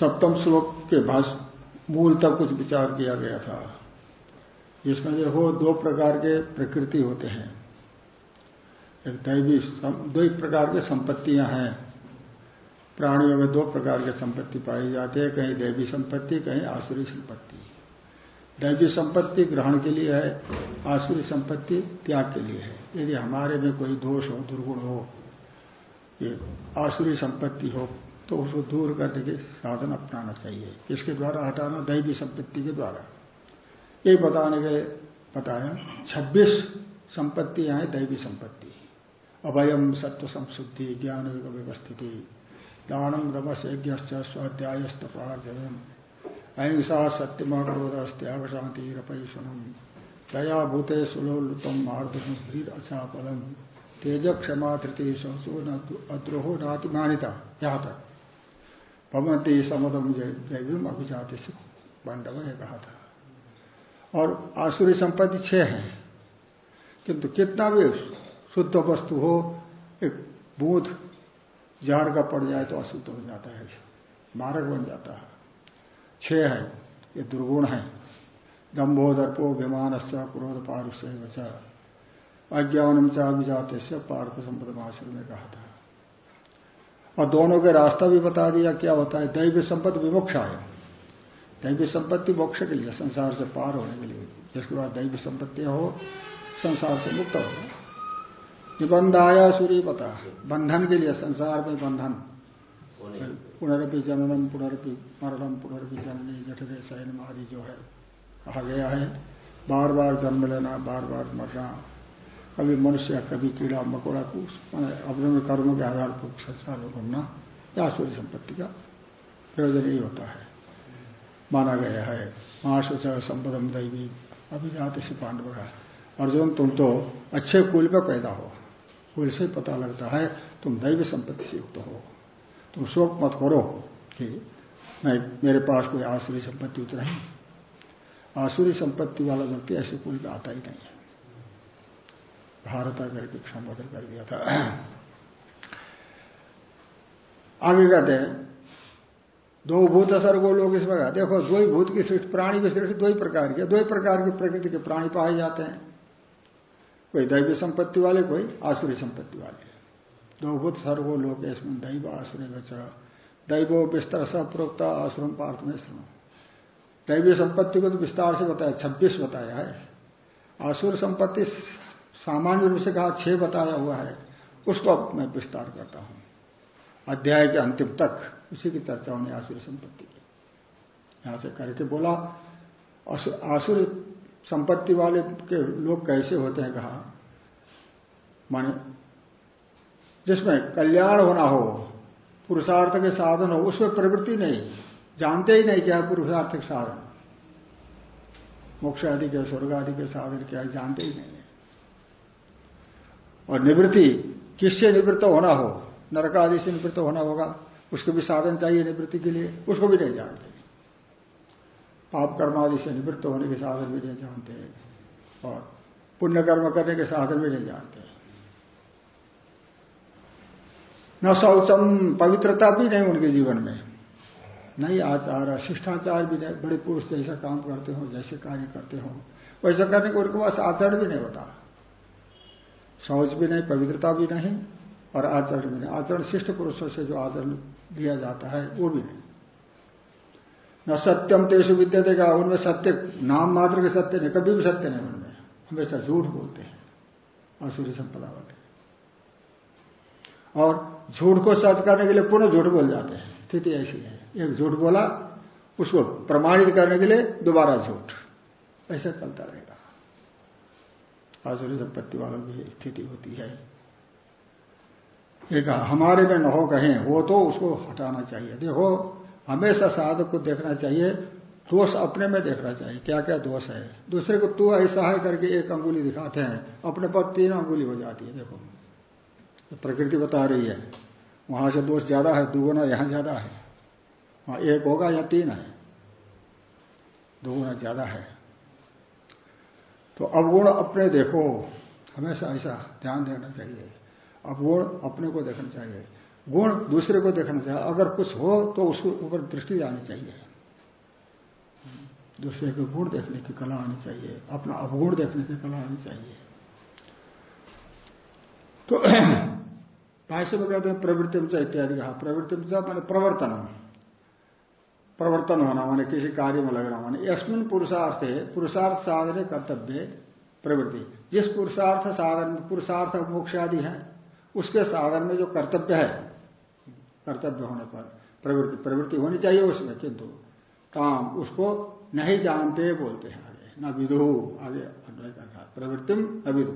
सप्तम श्लोक के भाष मूल तक कुछ विचार किया गया था। जिसमें देखो दो प्रकार के प्रकृति होते हैं। एक दैवी दो प्रकार की संपत्तियाँ हैं। प्राणियों में दो प्रकार के संपत्ति पाई जाती है, कहीं दैवी संपत्ति, कहीं आसुरी संपत्ति। दैवी संपत्ति ग्रहण के लिए है, आसुरी संपत्ति त्याग के लिए है। यदि हमारे में कोई दोष हो, दुर्गुण हो, ये आसुरी संपत्ति हो तो उसको दूर करने के साधन अपनाना चाहिए। किसके द्वारा? हटाना, दैवी संपत्ति के द्वारा। ये बताने के बताया 26 संपत्तियाँ हैं दैवी संपत्ति। अभयम सत्व संशुद्धि, ज्ञान व्यवस्थिति। दानम रमस यज्ञ स्वाध्यायस्तपार्जनम अहिंसा सत्यम क्रोध त्याग शांति दया भूते सुलोलुतम मार्दम अचापलम। तेज क्षमा धृति संसो अद्रोहो नातिमानिता। यहाँ तक। भवंती समदम जैविम अभिजाति से पांडव ने कहा था। और आसुरी संपत्ति छह है। किंतु कितना भी शुद्ध वस्तु हो, एक बूथ जार का पड़ जाए तो अशुद्ध हो जाता है। मारक बन जाता है। छह है, ये दुर्गुण है। दम्भो दर्पो विमान से क्रोध पारुष अज्ञानम चा विजाते से पार्थ संपद में कहा था। और दोनों के रास्ता भी बता दिया क्या होता है। दैव संपत्ति विमोक्षा है। दैवी संपत्ति मोक्ष के लिए, संसार से पार होने के लिए। जिसके बाद दैवी संपत्ति हो, संसार से मुक्त होगा निबंधाया सूर्य पता बंधन के लिए, संसार में बंधन। पुनरपि जननम पुनरपि मरणम पुनरपि जननी, जठरे सैन आदि जो है, कहा गया है। बार बार जन्म लेना, बार बार मरना कभी मनुष्य, कभी कीड़ा, मकोड़ा को अपने कर्मों के आधार पर संसार में घूमना या सूर्य संपत्ति का प्रयोजन ही होता है। माना गया है महाशोच संपदम दैवी, अभिजात से पांडव अर्जुन, तुम तो अच्छे कुल में पैदा हो। कुल से पता लगता है, तुम दैव संपत्ति से युक्त हो। तुम शोक मत करो कि मैं, मेरे पास कोई आसुरी संपत्ति उतर नहीं। आसुरी संपत्ति वाला व्यक्ति ऐसे कुल में आता ही नहीं है। भारत करके संबोधन कर दिया था। आगे कहते हैं। दो भूत सर्गो लोग इसमें कहते देखो, दो ही भूत की सृष्टि, प्राणी की सृष्टि दो ही प्रकार की दो ही प्रकार की प्रकृति के प्राणी पाए जाते हैं। कोई दैवी संपत्ति वाले, कोई आसुरी संपत्ति वाले। दो भूत सर्वो लोग इसमें। दैव बचा दैवो विस्तार प्रोक्ता आश्रम पार्थ में श्रम दैवी संपत्ति को तो विस्तार से बताया, छब्बीस बताया है। आसुर संपत्ति सामान्य रूप से कहा छह बताया हुआ है, उसको मैं विस्तार करता हूँ। अध्याय के अंतिम तक उसी की चर्चा होने आसुर संपत्ति की। यहाँ से करके बोला आसुर संपत्ति वाले के लोग कैसे होते हैं? कहा, माने, जिसमें कल्याण होना हो, पुरुषार्थ के साधन हो, उसमें प्रवृत्ति नहीं, जानते ही नहीं क्या है पुरुषार्थ के साधन। मोक्ष आदि के, स्वर्ग आदि के साधन क्या है, जानते ही नहीं और निवृत्ति किससे निवृत्त होना हो? नरक आदि से निवृत्त होना होगा। उसके भी साधन चाहिए निवृत्ति के लिए। उसको भी नहीं जानते। पाप कर्म आदि से निवृत्त होने के साधन भी नहीं जानते। और पुण्य कर्म करने के साधन भी नहीं जानते। न शौचम पवित्रता भी नहीं उनके जीवन में। नहीं आचार, शिष्टाचार भी नहीं। बड़े पुरुष जैसा काम करते हो, जैसे कार्य करते हो, वैसा करने को उनके पास आचरण भी नहीं होता। शौच भी नहीं, पवित्रता भी नहीं और आचरण भी नहीं। आचरण शिष्ट पुरुषों से जो आचरण दिया जाता है, वो भी नहीं। न सत्यम तेसु विद्या देगा उनमें सत्य, नाम मात्र के सत्य नहीं, कभी भी सत्य नहीं उनमें। हमेशा झूठ बोलते हैं आसुरी संपदा वाले और झूठ को सच करने के लिए पुनः झूठ बोल जाते हैं। स्थिति ऐसी है। एक झूठ बोला, उसको प्रमाणित करने के लिए दोबारा झूठ। ऐसा चलता रहेगा। आसुरी संपत्ति वालों की स्थिति होती है। एक हमारे में न हो कहें, वो तो उसको हटाना चाहिए। देखो, हमेशा साधक को देखना चाहिए, दोष अपने में देखना चाहिए। क्या क्या दोष है? दूसरे को तू ऐसा है करके एक अंगुली दिखाते हैं, अपने पर तीन अंगुली हो जाती है, देखो। तो प्रकृति बता रही है। वहाँ से दोष ज़्यादा है, दुगुना यहाँ ज़्यादा है। वहाँ एक होगा या तीन है, दुगुना ज़्यादा है। तो अवगुण अपने देखो। हमेशा ऐसा ध्यान देना चाहिए। अवगुण अपने को देखना चाहिए। गुण दूसरे को देखना चाहिए। अगर कुछ हो तो उसके ऊपर दृष्टि जानी चाहिए। दूसरे के गुण देखने की कला आनी चाहिए। अपना अवगुण देखने की कला आनी चाहिए। तो भाष्य में कहते हैं प्रवृत्ति इत्यादि कहा। प्रवृत्ति मैंने प्रवर्तन प्रवर्तन होना, माने किसी कार्य में लगना, माने यशमिन पुरुषार्थ है पुरुषार्थ साधन कर्तव्य प्रवृत्ति। जिस पुरुषार्थ साधन, पुरुषार्थ मोक्ष आदि है, उसके साधन में जो कर्तव्य है, कर्तव्य होने पर प्रवृत्ति प्रवृत्ति होनी चाहिए उसमें, किंतु काम उसको नहीं जानते बोलते हैं आगे। न विदु, आगे अन्वय करना प्रवृत्ति न विदु।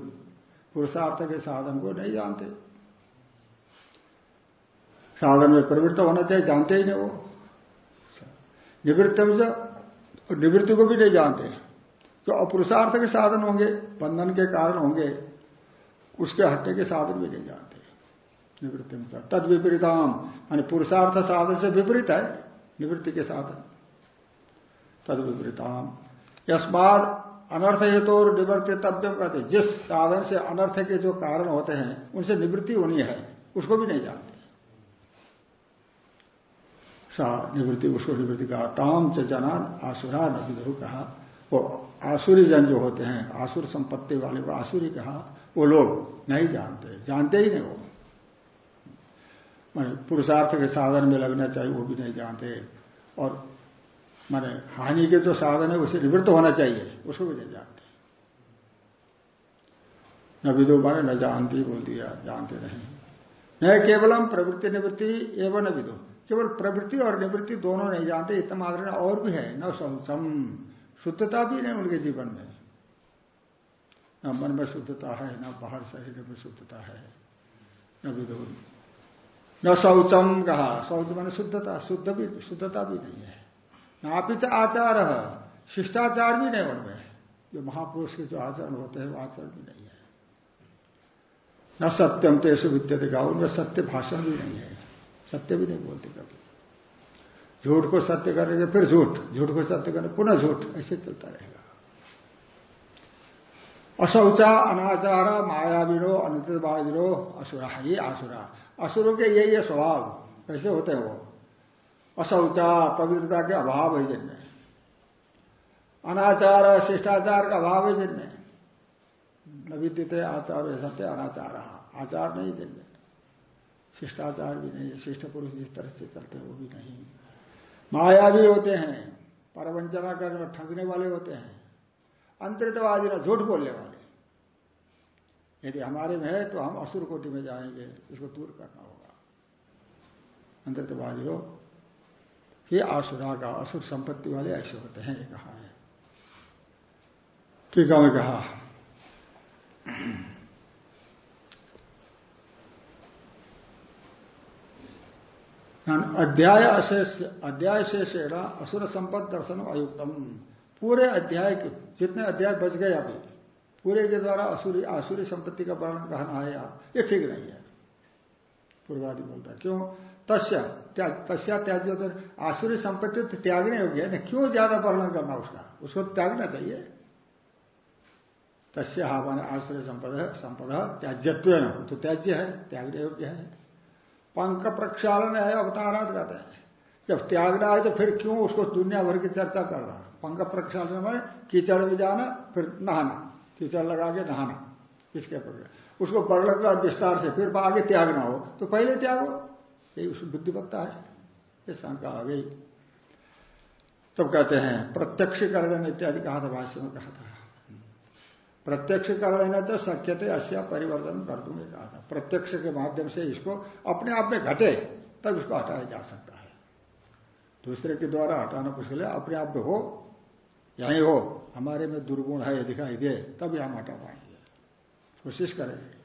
पुरुषार्थ के साधन को नहीं जानते। साधन में प्रवृत्त होना चाहिए, जानते ही नहीं वो। निवृत्त निवृत्ति को भी नहीं जानते। जो अपुरुषार्थ के साधन होंगे, बंधन के कारण होंगे, उसके हटने के साधन भी नहीं जानते। निवृत्ति तद विपरीताम मान पुरुषार्थ साधन से विपरीत है, निवृत्ति के साधन। तद विपरीताम। यस्माद अनर्थ हेतु और निवृत्तितव्यम कहते जिस साधन से अनर्थ के जो कारण होते हैं, उनसे निवृत्ति होनी है, उसको भी नहीं जानते। निवृत्ति उसको निवृत्ति कहा, ताम च जनान आसुरा नविदु कहा। वो आसुरी जन जो होते हैं, आसुर संपत्ति वाले को आसुरी कहा, वो लोग नहीं जानते जानते ही नहीं वो। मैंने पुरुषार्थ के साधन में लगना चाहिए, वो भी नहीं जानते। और माने हानि के जो साधन है, उसे निवृत्त होना चाहिए, उसको भी नहीं जानते। न विदो माने न जानती, बोल दिया, जानते नहीं। न केवलम प्रवृत्ति निवृत्ति एवं न विदो। केवल प्रवृत्ति और निवृत्ति दोनों नहीं जानते इतना मात्र और भी है, न सम शुद्धता भी नहीं उनके जीवन में। न मन में शुद्धता है, न बाहर शरीर में शुद्धता है। न विदो न शौचम कहा, शौच मैंने शुद्धता, शुद्ध भी, शुद्धता भी नहीं है। न नापित आचार, शिष्टाचार भी नहीं उनमें जो महापुरुष के जो आचरण होते हैं, वो आचरण भी नहीं है। न सत्यम तेसु विद्यते का उनमें सत्य भाषण भी नहीं है। सत्य भी नहीं बोलते कभी। झूठ को सत्य करेंगे फिर झूठ झूठ को सत्य करेंगे पुनः झूठ, ऐसे चलता रहेगा। अशौचा अनाचार माया विरोह मायावीरो अनितवादिरो असुरा, ये आसुरा असुरों के यही है स्वभाव, कैसे होते हैं वो? अशौचा पवित्रता के अभाव है जिनमें। अनाचार, शिष्टाचार का अभाव है जिनमें। न विद्यते आचार सत्य अनाचार। आचार नहीं जिनमें। शिष्टाचार भी नहीं है, शिष्ट पुरुष जिस तरह से चलते हैं, वो भी नहीं माया भी होते हैं परवंचना करने ठगने वाले होते हैं, अंतरितवादी ना झूठ बोलने वाले। यदि हमारे में है तो हम असुर कोटि में जाएँगे, इसको दूर करना होगा। अंतरितवादी लोग ये आसुरा का असुर संपत्ति वाले ऐसे होते हैं, ये कहा है। टीका में कहा। अध्याय अशेष, अध्याय शेषेण असुर संपद दर्शन अयुक्तम। पूरे अध्याय के, जितने अध्याय बच गए अभी, पूरे के द्वारा असुरी, आसुरी संपत्ति का वर्णन कहना है ये ठीक नहीं है। पूर्वादि बोलता क्यों? तस्या तस्या त्याग आसुरी संपत्ति तो त्यागने योग्य है ना क्यों ज़्यादा वर्णन करना उसका? उसको तो त्यागना चाहिए। तस्या हा, मान आश्रय संपद संपद त्याज्यत्व तो त्याज्य है, त्यागने योग्य है। पंख प्रक्षालन है अवतारात कहते हैं। जब त्यागना है तो फिर क्यों उसको दुनिया भर की चर्चा कर रहा पंख प्रक्षालन में कीचड़ में जाना, फिर नहाना, कीचड़ लगा के नहाना, इसके पर उसको वर्णन कर विस्तार से फिर आगे त्यागना हो तो पहले त्यागो, यही उस बुद्धिमत्ता है, ये शंका आ गई। तब कहते हैं, प्रत्यक्ष करण इत्यादि कहा था, भाष्य में कहा था। प्रत्यक्ष करण तो शक्य थे अश्या परिवर्तन कर दूँगे, कहा था। प्रत्यक्ष के माध्यम से इसको अपने आप में घटे, तब इसको हटाया जा सकता है। दूसरे के द्वारा हटाना मुश्किल है अपने आप में हो, यही हो, हमारे में दुर्गुण है, दिखाई दे तभी हम हटा पाएँगे। कोशिश करेंगे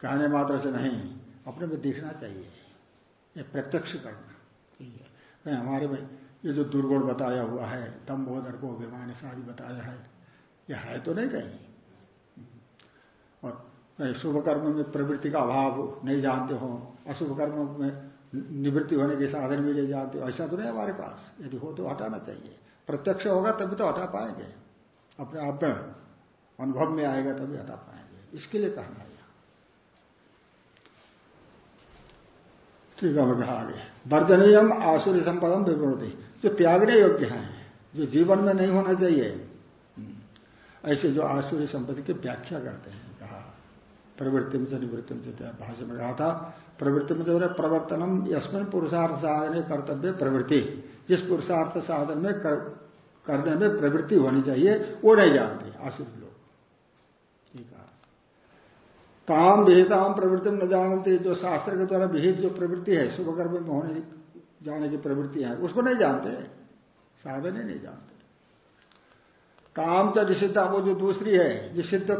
कहने मात्र से नहीं, अपने में दिखना चाहिए। ये प्रत्यक्ष करना चाहिए हमारे में ये जो दुर्गुण बताया हुआ है तम बोधर को अभिमान सारी बताया है ये है तो नहीं कहीं और शुभ कर्म में प्रवृत्ति का अभाव नहीं जानते हो, अशुभ कर्म में निवृत्ति होने के साधन भी नहीं जानते हो, ऐसा तो नहीं हमारे पास। यदि हो तो हटाना चाहिए। प्रत्यक्ष होगा तभी तो हटा पाएँगे। अपने आप में अनुभव में आएगा तभी हटा पाएँगे। इसके लिए कहना है। ठीक है कहा आगे। वर्जनीयम आसुरी संपदम विवृति जो त्यागने योग्य हैं, जो जीवन में नहीं होना चाहिए ऐसे जो आसुरी संपत्ति की व्याख्या करते हैं कहा प्रवृत्ति में निवृत्ति में से भाषा में कहा था प्रवृत्ति में है प्रवर्तनम यशमिन पुरुषार्थ साधन कर्तव्य प्रवृत्ति। जिस पुरुषार्थ साधन में कर, करने में प्रवृत्ति होनी चाहिए वो नहीं जानते आसुरी लोग। काम विहिताम प्रवृत्ति न जानते जो शास्त्र के द्वारा विहित जो प्रवृत्ति है शुभ कर्म में होने जाने की प्रवृत्ति है उसको नहीं जानते साधन ही नहीं जानते। काम तो निषिद्धा, वो जो दूसरी है, निषिद्ध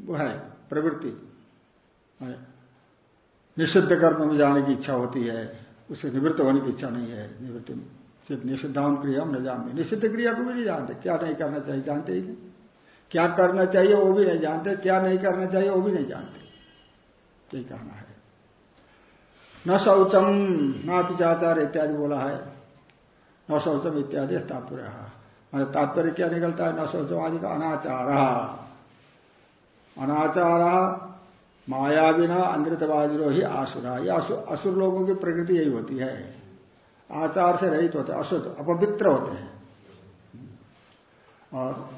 वो है, प्रवृत्ति। निषिद्ध कर्म में जाने की इच्छा होती है, उसे निवृत्त होने की इच्छा नहीं है, निवृत्ति सिर्फ़ निषिद्धान क्रिया हम न जानते। निषिद्ध क्रिया को भी नहीं जानते। क्या नहीं करना चाहिए, जानते ही नहीं। क्या करना चाहिए, वो भी नहीं जानते। क्या नहीं करना चाहिए, वो भी नहीं जानते। यही कहना है। न शौचम, ना पिचाचार इत्यादि बोला है। न शौचम इत्यादि मैंने तात्पर्य क्या निकलता है? न शौचम का अनाचार। अनाचार माया बिना अंधृतवादिरो ही आसुरा। ये असुर लोगों की प्रकृति यही होती है। आचार से रहित होते असुर, अपवित्र होते हैं। और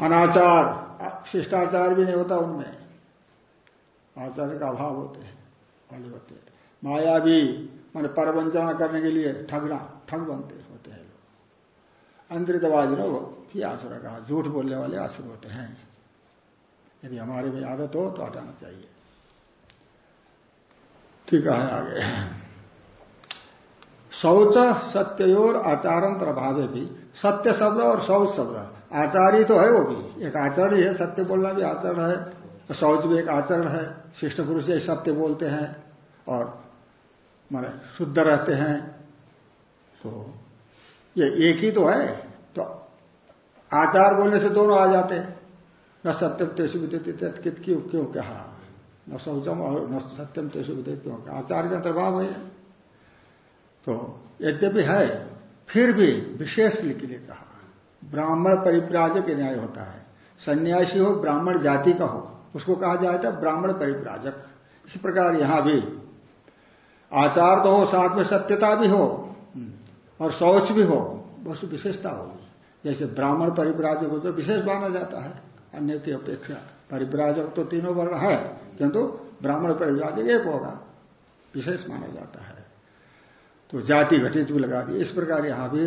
अनाचार, शिष्टाचार भी नहीं होता उनमें। आचार्य का अभाव होते हैं वाले होते माया भी, मान परवंचना करने के लिए ठगना, ठग बनते हैं। नो ही आसुर कहा, झूठ बोलने वाले आसुर होते हैं। यदि हमारे में आदत हो तो हटाना चाहिए। ठीक है, आगे। शौच सत्योर आचारांतर भावे भी। सत्य शब्द और शौच शब्द। आचार्य तो है वो भी। एक आचरण है, सत्य बोलना भी आचरण है। शौच भी एक आचरण है। शिष्ट पुरुष ये सत्य बोलते हैं और माने शुद्ध रहते हैं। तो ये एक ही तो है। तो आचार बोलने से दोनों आ जाते न सत्यम तेसु विदित क्यों क्यों कहा? न शौचम और न सत्यम तेसु क्यों कहा? आचार का अंतर्भाव है। तो यद्यपि है, फिर भी विशेष के लिए कहा, ब्राह्मण परिप्राजक न्याय होता है। सन्यासी हो, ब्राह्मण जाति का हो, उसको कहा जाता है ब्राह्मण परिप्राजक इसी प्रकार यहाँ भी आचार तो हो, साथ में सत्यता भी हो और शौच भी हो बस विशेषता होगी। जैसे ब्राह्मण परिप्राजक हो तो विशेष माना जाता है, अन्य की अपेक्षा। परिप्राजक तो तीनों वर्ण है, किंतु ब्राह्मण परिप्राजक एक होगा, विशेष माना जाता है। तो जाति घटित भी लगा दी इस प्रकार यहाँ भी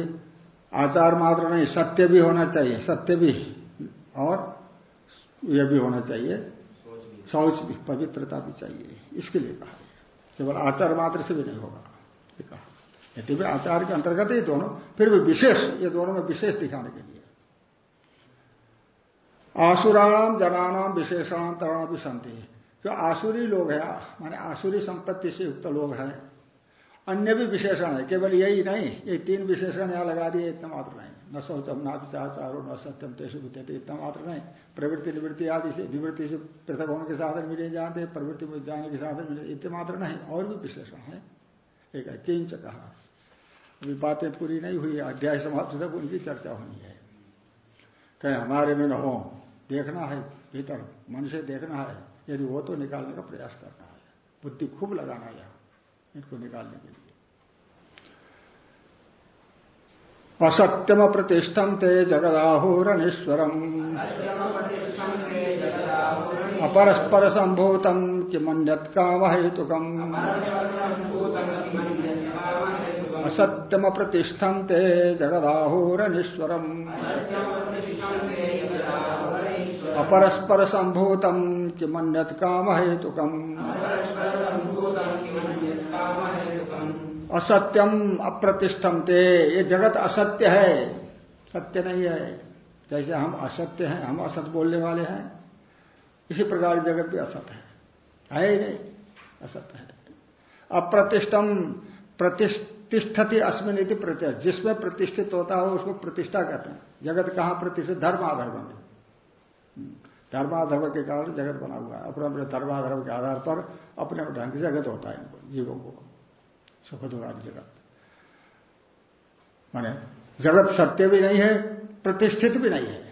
आचार मात्र नहीं, सत्य भी होना चाहिए, सत्य भी, और यह भी होना चाहिए। शौच भी, पवित्रता भी चाहिए, इसके लिए कहा। केवल आचार मात्र से भी नहीं होगा कहा। यदि भी आचार के अंतर्गत ही दोनों, फिर भी विशेष, ये दोनों में विशेष दिखाने के लिए। आसुराणाम जनानाम विशेषणांतरण भी संति जो आसुरी लोग हैं, माने आसुरी संपत्ति से युक्त लोग हैं, अन्य भी विशेषण है, केवल यही नहीं, ये तीन विशेषण यहाँ लगा दिए, इतना मात्र नहीं। न शौचम, न विचारो न सत्यम तेसु विद्यते इतना मात्र नहीं। प्रवृत्ति निवृत्ति आदि से निवृत्ति से पृथक होने के साधन मिले जानते प्रवृत्ति में जाने के साधन मिले, इतने मात्र नहीं, और भी विशेषण है। एक है किंच कहा। अभी बातें पूरी नहीं हुई अध्याय समाप्त तक उनकी चर्चा होनी है। कहीं हमारे में न हो देखना है भीतर मन से देखना है यदि वो तो निकालने का प्रयास करना है। बुद्धि खूब लगाना है इनको निकालने के लिए। असत्यम प्रतिष्ठम ते जगदाहुरनीश्वरम अपरस्पर संभूतम। किमन्यत काम हेतुकम असत्यम प्रतिष्ठम ते जगदाहुरनीश्वरम। काम हेतुकम असत्यम अप्रतिष्ठम ते ये जगत असत्य है। सत्य नहीं है। जैसे हम असत्य हैं, हम असत बोलने वाले हैं। इसी प्रकार जगत भी असत है। है ही नहीं। असत्य है। अप्रतिष्ठम प्रतिष्ठति अस्मिन प्रत्यय। जिसमें प्रतिष्ठित होता हो, उसको प्रतिष्ठा कहते हैं। जगत कहाँ प्रतिष्ठित? धर्माधर्म में। हम्म। धर्माधर्म के कारण जगत बना हुआ है। अपने अपने धर्माधर्म के आधार पर अपने अपने ढंग से जगत होता है इनको, जीवों को। सुख दुखादि जगत। माने जगत सत्य भी नहीं है, प्रतिष्ठित भी नहीं है।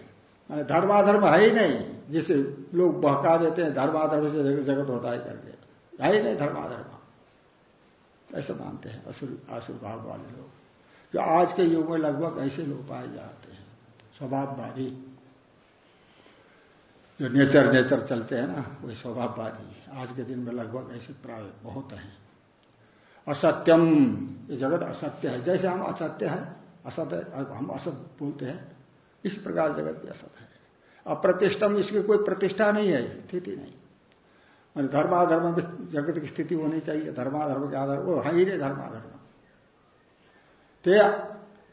माने धर्माधर्म है ही नहीं, जिसे लोग बहका देते हैं, धर्माधर्म से जगत होता है करके। है ही नहीं धर्माधर्म। ऐसा मानते हैं असुर आसुर भाव वाले लोग। जो आज के युग में लगभग ऐसे लोग पाए जाते हैं, स्वभाववादी। जो नेचर नेचर चलते हैं ना, वही स्वभाववादी। आज के दिन में लगभग ऐसे प्राय बहुत हैं। असत्यम, ये जगत असत्य है। जैसे हम असत्य है असत्य हम असत बोलते हैं इस प्रकार जगत भी असत है। अप्रतिष्ठम इसकी कोई प्रतिष्ठा नहीं है, स्थिति नहीं। मान धर्माधर्म में जगत की स्थिति होनी चाहिए, धर्माधर्म के आधार, वो है ही नहीं धर्माधर्म। ते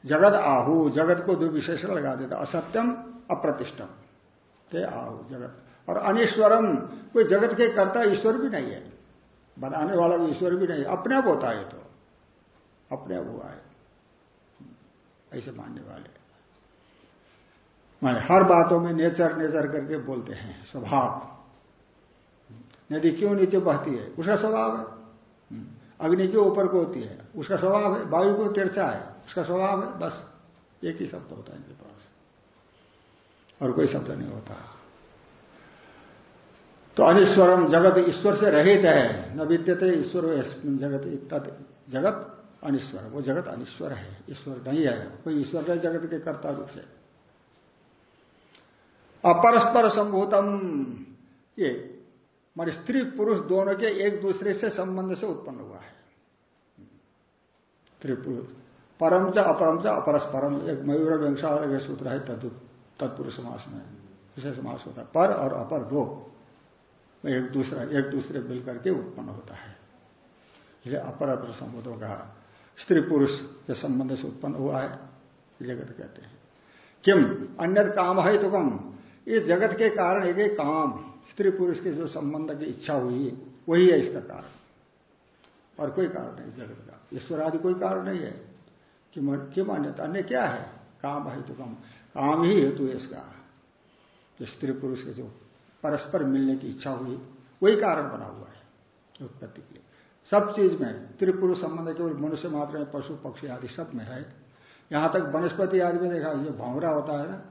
जगत आहु, जगत को दो विशेषण लगा देता, असत्यम, अप्रतिष्ठम। ते आहु, जगत। और अनिश्वरम, कोई जगत के कर्ता ईश्वर भी नहीं है। बनाने वाला भी ईश्वर भी नहीं अपने आप होता है तो अपने आप हुआ है। ऐसे मानने वाले। माने हर बातों में नेचर नेचर करके बोलते हैं, स्वभाव। नदी क्यों नीचे बहती है? उसका स्वभाव है। अग्नि क्यों ऊपर को होती है? उसका स्वभाव है। वायु को तिरछा है? उसका स्वभाव है। बस, एक ही शब्द होता है इनके पास। और कोई शब्द नहीं होता। तो अनिश्वरम जगत ईश्वर से रहित है। न विद्यते ईश्वर जगत तत् जगत अनिश्वर। वो जगत अनिश्वर है। ईश्वर नहीं है। कोई ईश्वर नहीं जगत के कर्ता रूप से। अपरस्पर संभूतम। ये, मान स्त्री पुरुष दोनों के एक दूसरे से संबंध से उत्पन्न हुआ है। स्त्री पुरुष, परम च अपरम च अपरस्परम, एक मयूर व्यंसा सूत्र है तत्पुरुष समास में, विषय समास होता है। पर और अपर दो एक दूसरा, एक दूसरे मिलकर के उत्पन्न होता है। इसलिए अपर अपर संबोधों का स्त्री पुरुष के संबंध से उत्पन्न हुआ है, जगत कहते हैं। किम? अन्य काम है तो कम इस जगत के कारण एक एक काम स्त्री पुरुष के जो संबंध की इच्छा हुई है, वही है इसका कारण। और कोई कारण नहीं जगत का। ईश्वर आदि कोई कारण नहीं है कि क्यों मान्यता अन्य क्या है? काम है तो कम। काम ही हेतु है इसका। जो स्त्री पुरुष के जो परस्पर मिलने की इच्छा हुई, वही कारण बना हुआ है उत्पत्ति के लिए। सब चीज़ में त्रिपुरुष संबंध केवल मनुष्य मात्र में, पशु, पक्षी आदि सब में है। यहाँ तक वनस्पति आदि में देखा, ये भौरा होता है ना,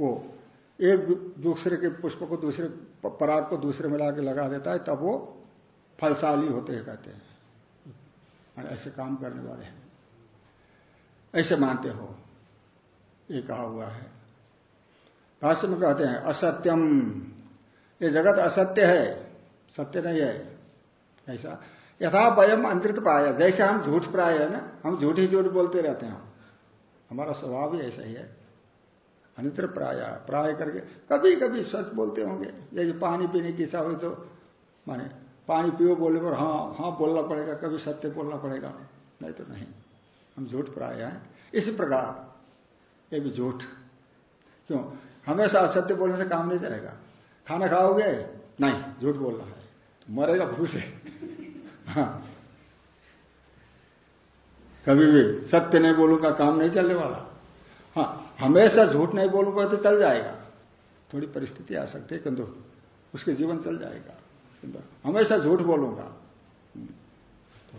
वो एक दूसरे के पुष्प को दूसरे पराग को दूसरे मिला के लगा देता है, तब वो फलशाली होते हैं, कहते हैं। ऐसे काम करने वाले हैं। ऐसे मानते हो। ये कहा हुआ है। भाष्य में कहते हैं, असत्यम। ये जगत असत्य है। सत्य नहीं है। ऐसा। यथा वयम अंतरित पाया। जैसे हम झूठ प्राय है ना, हम झूठ ही झूठ बोलते रहते हैं। हमारा स्वभाव ही ऐसा ही है। अनित्र प्राय प्राय करके कभी कभी सच बोलते होंगे। जैसे पानी पीने की इच्छा हुई तो माने पानी पियो बोले पर हाँ हाँ बोलना पड़ेगा, कभी सत्य बोलना पड़ेगा। नहीं तो नहीं। हम झूठ प्राय हैं। इसी प्रकार, ये भी झूठ। क्यों? हमेशा असत्य बोलने से काम नहीं चलेगा। खाना खाओगे? नहीं, झूठ बोलना है। तो मरेगा भूख से हाँ। कभी भी सत्य नहीं बोलूँगा काम नहीं चलने वाला। हाँ हमेशा झूठ नहीं बोलूँगा तो चल जाएगा। थोड़ी परिस्थिति आ सकती है किंतु उसके जीवन चल जाएगा। किंतु हमेशा झूठ बोलूँगा। तो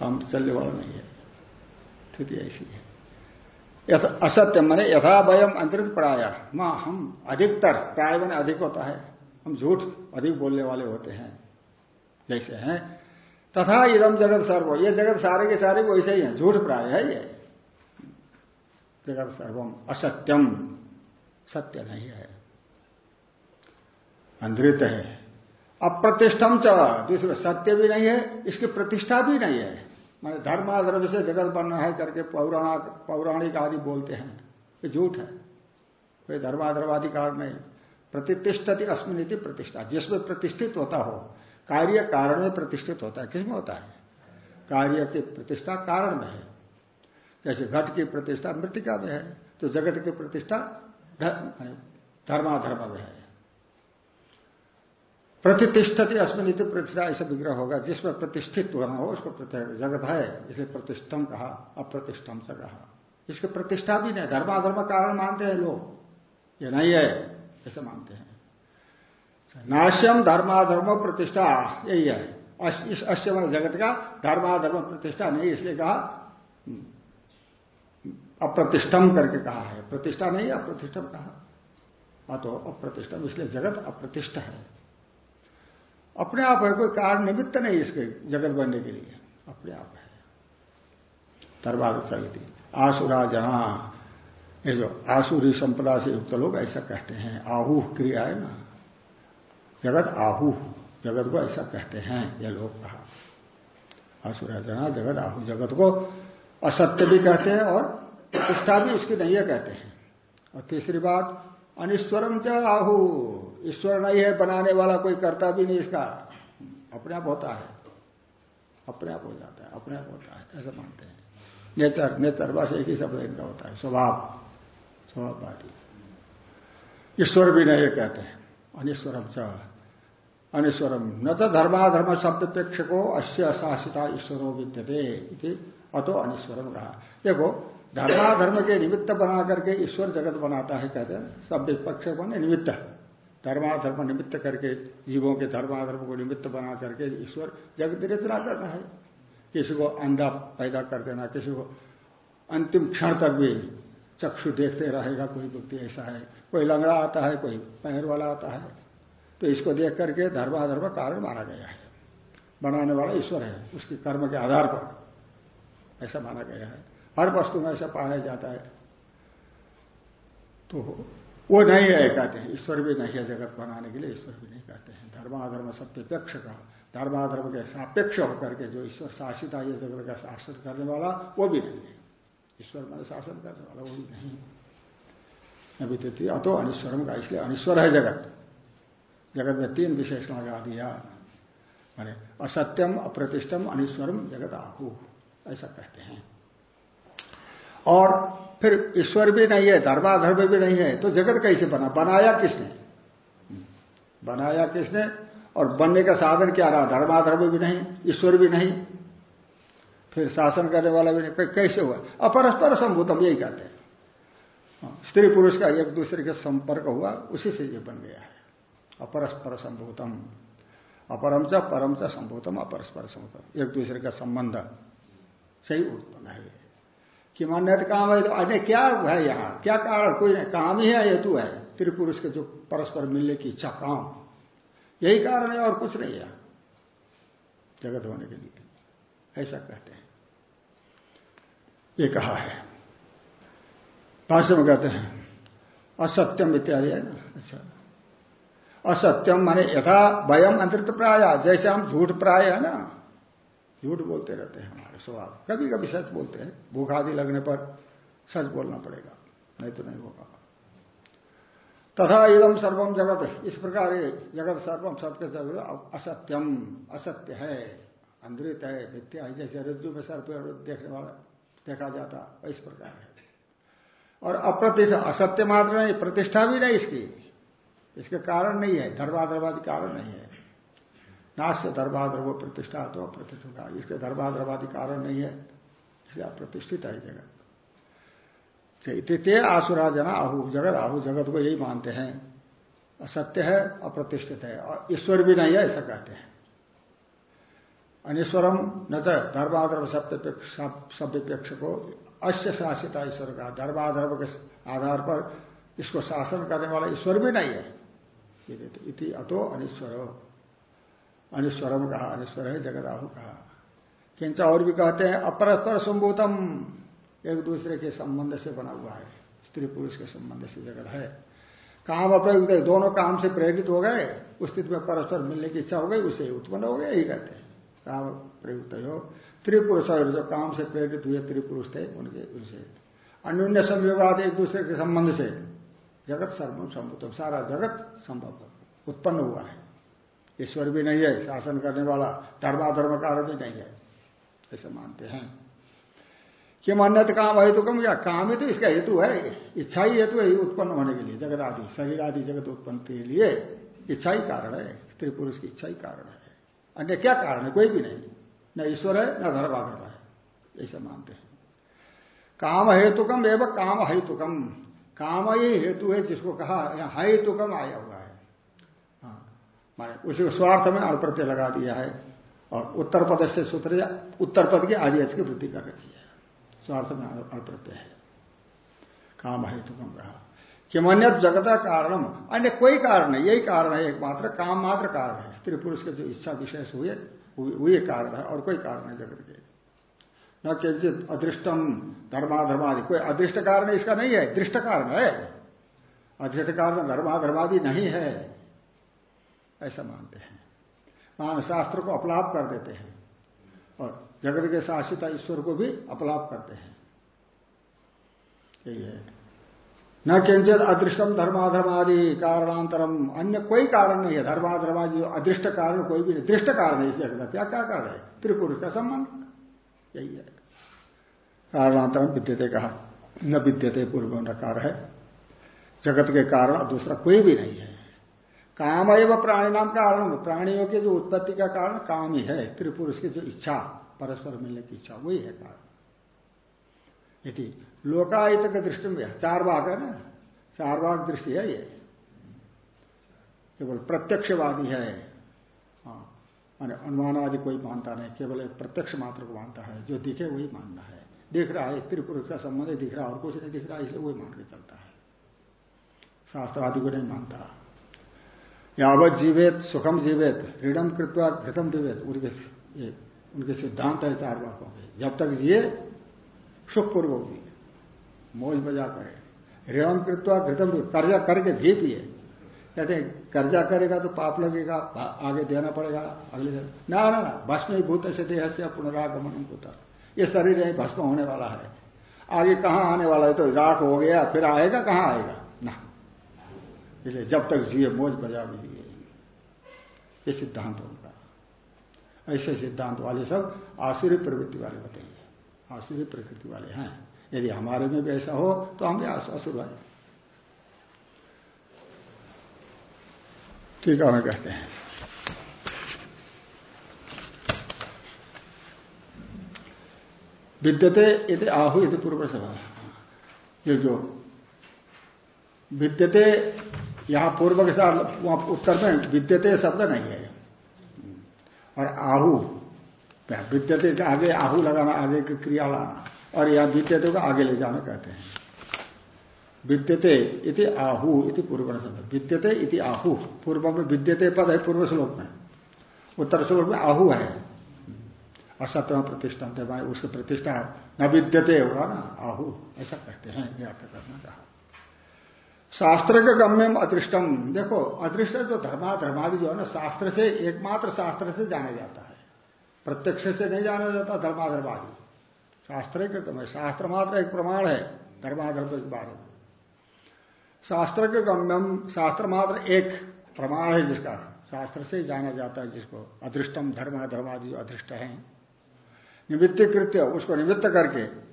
काम चलने वाला नहीं है। स्थिति ऐसी है। असत्य मैंने यथा वयम अंतरित प्राय। माँ, हम अधिकतर, प्राय मैंने अधिक होता है। हम झूठ अधिक बोलने वाले होते हैं। जैसे हैं, तथा इदम जगत सर्व। ये जगत सारे के सारे वैसे ही हैं। झूठ प्राय है ये। जगत सर्वम असत्यम। सत्य नहीं है। अंधृत है। अप्रतिष्ठम च। दूसरे सत्य भी नहीं है, इसकी प्रतिष्ठा भी नहीं है। माने धर्माधर्म से जगत बनना है करके पौराणिक पौराणिक आदि बोलते हैं। ये झूठ है। कोई धर्माधर्मादि कारण नहीं। प्रतिष्ठति अस्मिन प्रतिष्ठा। जिसमें प्रतिष्ठित होता हो, कार्य कारण में प्रतिष्ठित होता है। किसमें होता है? कार्य की प्रतिष्ठा कारण में है। जैसे घट की प्रतिष्ठा मृतिका में है तो जगत की प्रतिष्ठा धर्माधर्म में है। प्रतिष्ठित अस्मित प्रतिष्ठा, ऐसा विग्रह होगा, जिसमें प्रतिष्ठित होना हो, उसको जगत है, इसे प्रतिष्ठम कहा, अप्रतिष्ठम से कहा। इसके प्रतिष्ठा भी नहीं, धर्माधर्म कारण मानते हैं लोग। ये नहीं है, ऐसे मानते हैं। नाश्यम धर्माधर्म प्रतिष्ठा, यही है। इस अश्य जगत का धर्माधर्म प्रतिष्ठा नहीं, इसलिए कहा अप्रतिष्ठम करके कहा है। प्रतिष्ठा नहीं, अप्रतिष्ठम कहा। तो अप्रतिष्ठम, इसलिए जगत अप्रतिष्ठ है। अपने आप है, कोई कारण निमित्त नहीं इसके जगत बनने के लिए। अपने आप है। दरबार चलती आसुरा जना ये जो आसुरी संपदा से युक्त लोग ऐसा कहते हैं। आहूह क्रिया है ना। जगत आहू, जगत को ऐसा कहते हैं, ये लोग कहा। आसुरा जना जगत आहू, जगत को असत्य भी कहते हैं और प्रतिष्ठा भी इसकी नहीं है कहते हैं। और तीसरी बात अनिश्वरम च आहू। ईश्वर नहीं है, बनाने वाला कोई करता भी नहीं इसका। अपने आप होता है। अपने आप हो जाता है, अपने आप होता है, ऐसा मानते हैं। नेचर नेचर बस एक ही शब्द इनका होता है, स्वभाव। स्वभाव पार्टी। ईश्वर भी नहीं कहते हैं। अनिश्वरम च। अनिश्वरम न तो धर्माधर्म शब्द को अश्य शासिता ईश्वरों विद्यते अतो अनिश्वरम कहा। देखो धर्माधर्म के निमित्त बना करके ईश्वर जगत बनाता है, कहते हैं, सब विपक्ष बने निमित्त। धर्माधर्म निमित्त करके, जीवों के धर्माधर्म को निमित्त बना करके ईश्वर जगत रचना करना है। किसी को अंधा पैदा कर देना, किसी को अंतिम क्षण तक भी चक्षु देखते रहेगा, कोई व्यक्ति ऐसा है, कोई लंगड़ा आता है, कोई पैर वाला आता है। तो इसको देख करके धर्माधर्म कारण माना गया है। बनाने वाला ईश्वर है, उसके कर्म के आधार पर ऐसा माना गया है। हर वस्तु में ऐसा पाया जाता है। तो वो नहीं है, कहते हैं, ईश्वर भी नहीं है जगत बनाने के लिए, ईश्वर भी नहीं कहते हैं। धर्माधर्म सत्यपेक्ष का, धर्माधर्म के सापेक्ष होकर के जो ईश्वर शासित है जगत का शासन करने वाला वो भी नहीं है। ईश्वर मैंने शासन करने वाला वो भी नहीं अभी तिथि अतो अनिश्वरम का, इसलिए अनिश्वर है जगत। जगत में तीन विशेषण लगा दिया मैंने असत्यम, अप्रतिष्ठम, अनिश्वरम, जगत आहू ऐसा कहते हैं। और फिर ईश्वर भी नहीं है धर्माधर्म भी नहीं है तो जगत कैसे बना? बनाया किसने? बनाया किसने? और बनने का साधन क्या रहा? धर्माधर्म भी नहीं ईश्वर भी नहीं फिर शासन करने वाला भी नहीं कैसे हुआ? अपरस्पर संभूतम यही कहते हैं। हाँ, स्त्री पुरुष का एक दूसरे के संपर्क हुआ उसी से ये बन गया है। अपरस्पर संभूतम। अपरम च परम च संभूतम अपरस्पर संभूतम। एक दूसरे का संबंध सही उत्पन्न है। कि मान्यत काम है तो अन्य क्या है यहाँ? क्या कारण? कोई नहीं, काम ही है हेतु है। त्रिपुरुष के जो परस्पर मिलने की इच्छा, काम। यही कारण है और कुछ नहीं है। जगत होने के लिए। ऐसा कहते हैं। ये कहा है। भाष्य में कहते हैं, असत्यम इत्यादि है ना? अच्छा। असत्यम माने यथा वयम अंतरित प्राय, जैसे हम झूठ प्राय है ना? झूठ बोलते रहते हैं हमारे स्वभाव। कभी कभी सच बोलते हैं। भूख आदि लगने पर सच बोलना पड़ेगा, नहीं तो नहीं होगा। तथा इदम सर्वम जगत। इस प्रकार जगत सर्वम सबके जगत असत्यम असत्य। है अंधित है, मिथ्या है। जैसे रज्जु में सर्प देखने वाला देखा जाता, इस प्रकार है। और अप्रतिष्ठा असत्य मात्र नहीं, प्रतिष्ठा भी नहीं इसकी। इसके कारण नहीं है, धर्माधर्मादि कारण नहीं है। नाश्य धर्माधर्म प्रतिष्ठा तो अप्रतिष्ठा इसके धर्माधर्मादि कारण नहीं है, इसलिए अप्रतिष्ठित है जगत। आसुरा जना आहु जगत आहु जगत को यही मानते हैं। असत्य है, अप्रतिष्ठित है। और ईश्वर भी नहीं है, ऐसा कहते हैं। अनिश्वरम न धर्माधर्म शब्दपेक्ष को अश्य शासिता ईश्वर का। धर्माधर्म के आधार पर इसको शासन करने वाला ईश्वर भी नहीं है। इति अतो अनिश्वर। अनिश्वरम कहा, अनिश्वर है, जगत जगदाहु कहा। किंच और भी कहते हैं, अपरस्पर संभूतम, एक दूसरे के संबंध से बना हुआ है। स्त्री पुरुष के संबंध से जगत है। काम अप्रयुक्त दोनों काम से प्रेरित हो गए, उस स्थिति में परस्पर मिलने की इच्छा हो गई, उसे उत्पन्न हो गया, यही कहते हैं। काम प्रयुक्त हो त्रिपुरुष जो काम से प्रेरित हुए त्रिपुरुष थे, उनके, उनसे। अन्य संयोगाद एक दूसरे के संबंध से। जगत सर्वम संभूतम, सारा जगत संभव उत्पन्न हुआ है। ईश्वर भी नहीं है शासन करने वाला धर्माधर्म कारण भी नहीं है। ऐसे मानते हैं। कि मान्यत काम हेतु कम या काम ही तो इसका हेतु है। इच्छा ही हेतु है उत्पन्न होने के लिए जगत आदि शरीर आदि जगत उत्पन्न के लिए इच्छा ही कारण है। त्रिपुरुष की इच्छा ही कारण है। अन्य क्या कारण है? कोई भी नहीं। न ईश्वर है न धर्माधर्म है। ऐसा मानते हैं। काम हेतुकम एवं काम हेतुकम काम। ही हेतु है जिसको कहा हेतुकम आया हाँ, माने उसी स्वार्थ में अणप्रत्यय लगा दिया है और उत्तर पद से सूत्र उत्तर पद की आदि की वृद्धि कर रखी है। स्वार्थ में अणप्रत्यय है। काम हेतुकम कहा किमन्य जगता कारणम। अन्य कोई कारण नहीं, यही कारण है एकमात्र, काम मात्र कारण है। स्त्री पुरुष के जो इच्छा विशेष हुए वही कारण है और कोई कारण नहीं जगत के। न किंचित अदृष्टम, धर्माधर्मादि, कोई अदृष्ट कारण इसका नहीं है, दृष्ट कारण है। अदृष्ट कारण धर्माधर्मादि नहीं है। ऐसा मानते हैं। मान शास्त्र को अपलाप कर देते हैं और जगत के शासित ईश्वर को भी अपलाप करते हैं। यही है। न किंचित अदृष्टम धर्माधर्मादि कारणांतरम। अन्य कोई कारण नहीं है। धर्माधर्मादि अदृष्ट कारण, कोई भी नहीं। दृष्ट कारण इसे क्या क्या कारण है? त्रिपुरुष का संबंध। यही है। कारणांतरम विद्यते कहा। न विद्यते पूर्व नकार है। जगत के कारण दूसरा कोई भी नहीं है। काम एवं प्राणी नाम कारण, प्राणियों के जो उत्पत्ति का कारण काम ही है। त्रिपुरुष की जो इच्छा, परस्पर मिलने की इच्छा, वही है कारण। यदि लोकायुक्त के दृष्टि में चार भाग है ना, चार भाग दृष्टि है ये। केवल प्रत्यक्षवादी है। हाँ माने अनुमान आदि कोई मानता नहीं, केवल एक प्रत्यक्ष मात्र को मानता है, जो दिखे वही मानना है। दिख रहा है, त्रिपुरुष का संबंध दिख रहा है और कुछ नहीं दिख रहा है, इसलिए वही मान के चलता है। शास्त्र आदि को नहीं मानता। यावत जीवेत सुखम जीवेत ऋणम कृत्वा घृतम दिवेत उनके उनके सिद्धांत है चार वाकों के। जब तक जिए सुखपूर्वक जिए मौज मज़ा करे ऋणम कृत्वा घृतम कर्जा करके भी पिए। कहते हैं, कर्जा करेगा तो पाप लगेगा आगे देना पड़ेगा, अगले ना ना ना भस्म भूत से देह से पुनरागमन होता ये शरीर यही भस्म होने वाला है। आगे कहाँ आने वाला है? तो राख हो गया, फिर आएगा, कहाँ आएगा? इसलिए जब तक जिए मौज बजा जिए ये सिद्धांत होगा। ऐसे सिद्धांत वाले सब आश्चर्य प्रवृत्ति वाले बताइए आसुरी प्रकृति वाले हैं। यदि हमारे में भी ऐसा हो तो हम भी असुर है ठीक है कहते हैं। विद्यते यदि आहु यदि पूर्व सभा ये जो विद्यते यहाँ पूर्व के साथ वहाँ उत्तर में विद्यते शब्द नहीं है। और आहू, विद्यते के आगे आहू लगाना, आगे की क्रिया लाना, और यह विद्यते को आगे ले जाना कहते हैं। विद्यते इति आहू इति पूर्व शब्द। विद्यते इति आहू। पूर्व में विद्यते पद है पूर्व श्लोक में। उत्तर श्लोक में आहू है। और सप्तम प्रतिष्ठा उसकी प्रतिष्ठा न विद्यते, होगा ना? आहू, ऐसा कहते हैं। व्याख्या करना कहा शास्त्र के गम्यम अदृष्टम। देखो, अदृष्ट जो धर्मा, धर्मादि जो है ना, शास्त्र से एकमात्र शास्त्र से जाना जाता है। प्रत्यक्ष से नहीं जाना जाता, धर्माधर्मादि। शास्त्र के गम्य शास्त्र मात्र एक प्रमाण है, धर्माधर्म के बारे में। शास्त्र के गम्यम शास्त्र मात्र एक प्रमाण है जिसका, शास्त्र से जाना जाता है जिसको, अदृष्टम धर्म धर्मादि जो अदृष्ट है। निमित्त कृत्य उसको निमित्त करके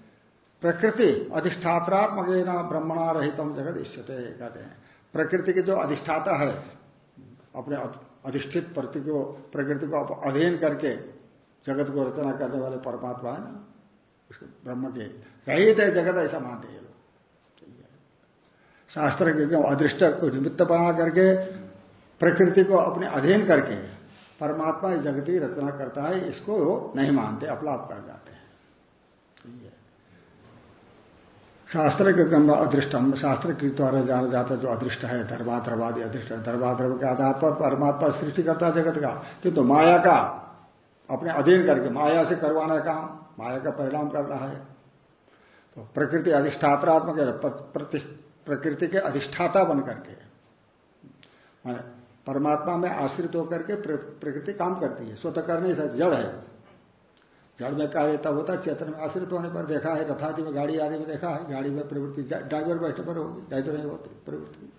प्रकृति अधिष्ठात्रात्मक ब्रह्मणा रहितम जगत इष्यते कहते हैं। प्रकृति के जो अधिष्ठाता है, अपने अधिष्ठित प्रति को, प्रकृति को अध्ययन करके जगत को रचना करने वाले परमात्मा है ना, उसके ब्रह्म के रहित है जगत, ऐसा मानते हैं लोग। शास्त्र के अदृष्ट को निमित्त बना करके, प्रकृति को अपने अधीन करके परमात्मा जगत की रचना करता है, इसको नहीं मानते, अपलाप कर जाते हैं। शास्त्र के गंगा अदृष्टम। शास्त्र के द्वारा जाना जाता जो अदृष्ट है धर्माधर्वादी अदृष्ट है। धर्माधर्म के आधार पर परमात्मा सृष्टि करता जगत का, किंतु माया का? अपने अधीन करके, माया से करवाना काम, माया का परिणाम कर रहा है। तो प्रकृति अधिष्ठात्रात्मक प्रकृति के अधिष्ठाता बन करके। परमात्मा में आश्रित होकर के प्रकृति काम करती है। स्वतः करने से जड़ है। जड़ में कार्य तब होता है चेतन में आश्रित होने पर देखा है, रथादि में गाड़ी आदि में देखा है, गाड़ी में प्रवृत्ति ड्राइवर बैठे पर होगी ड्राइवर नहीं होती प्रवृत्ति।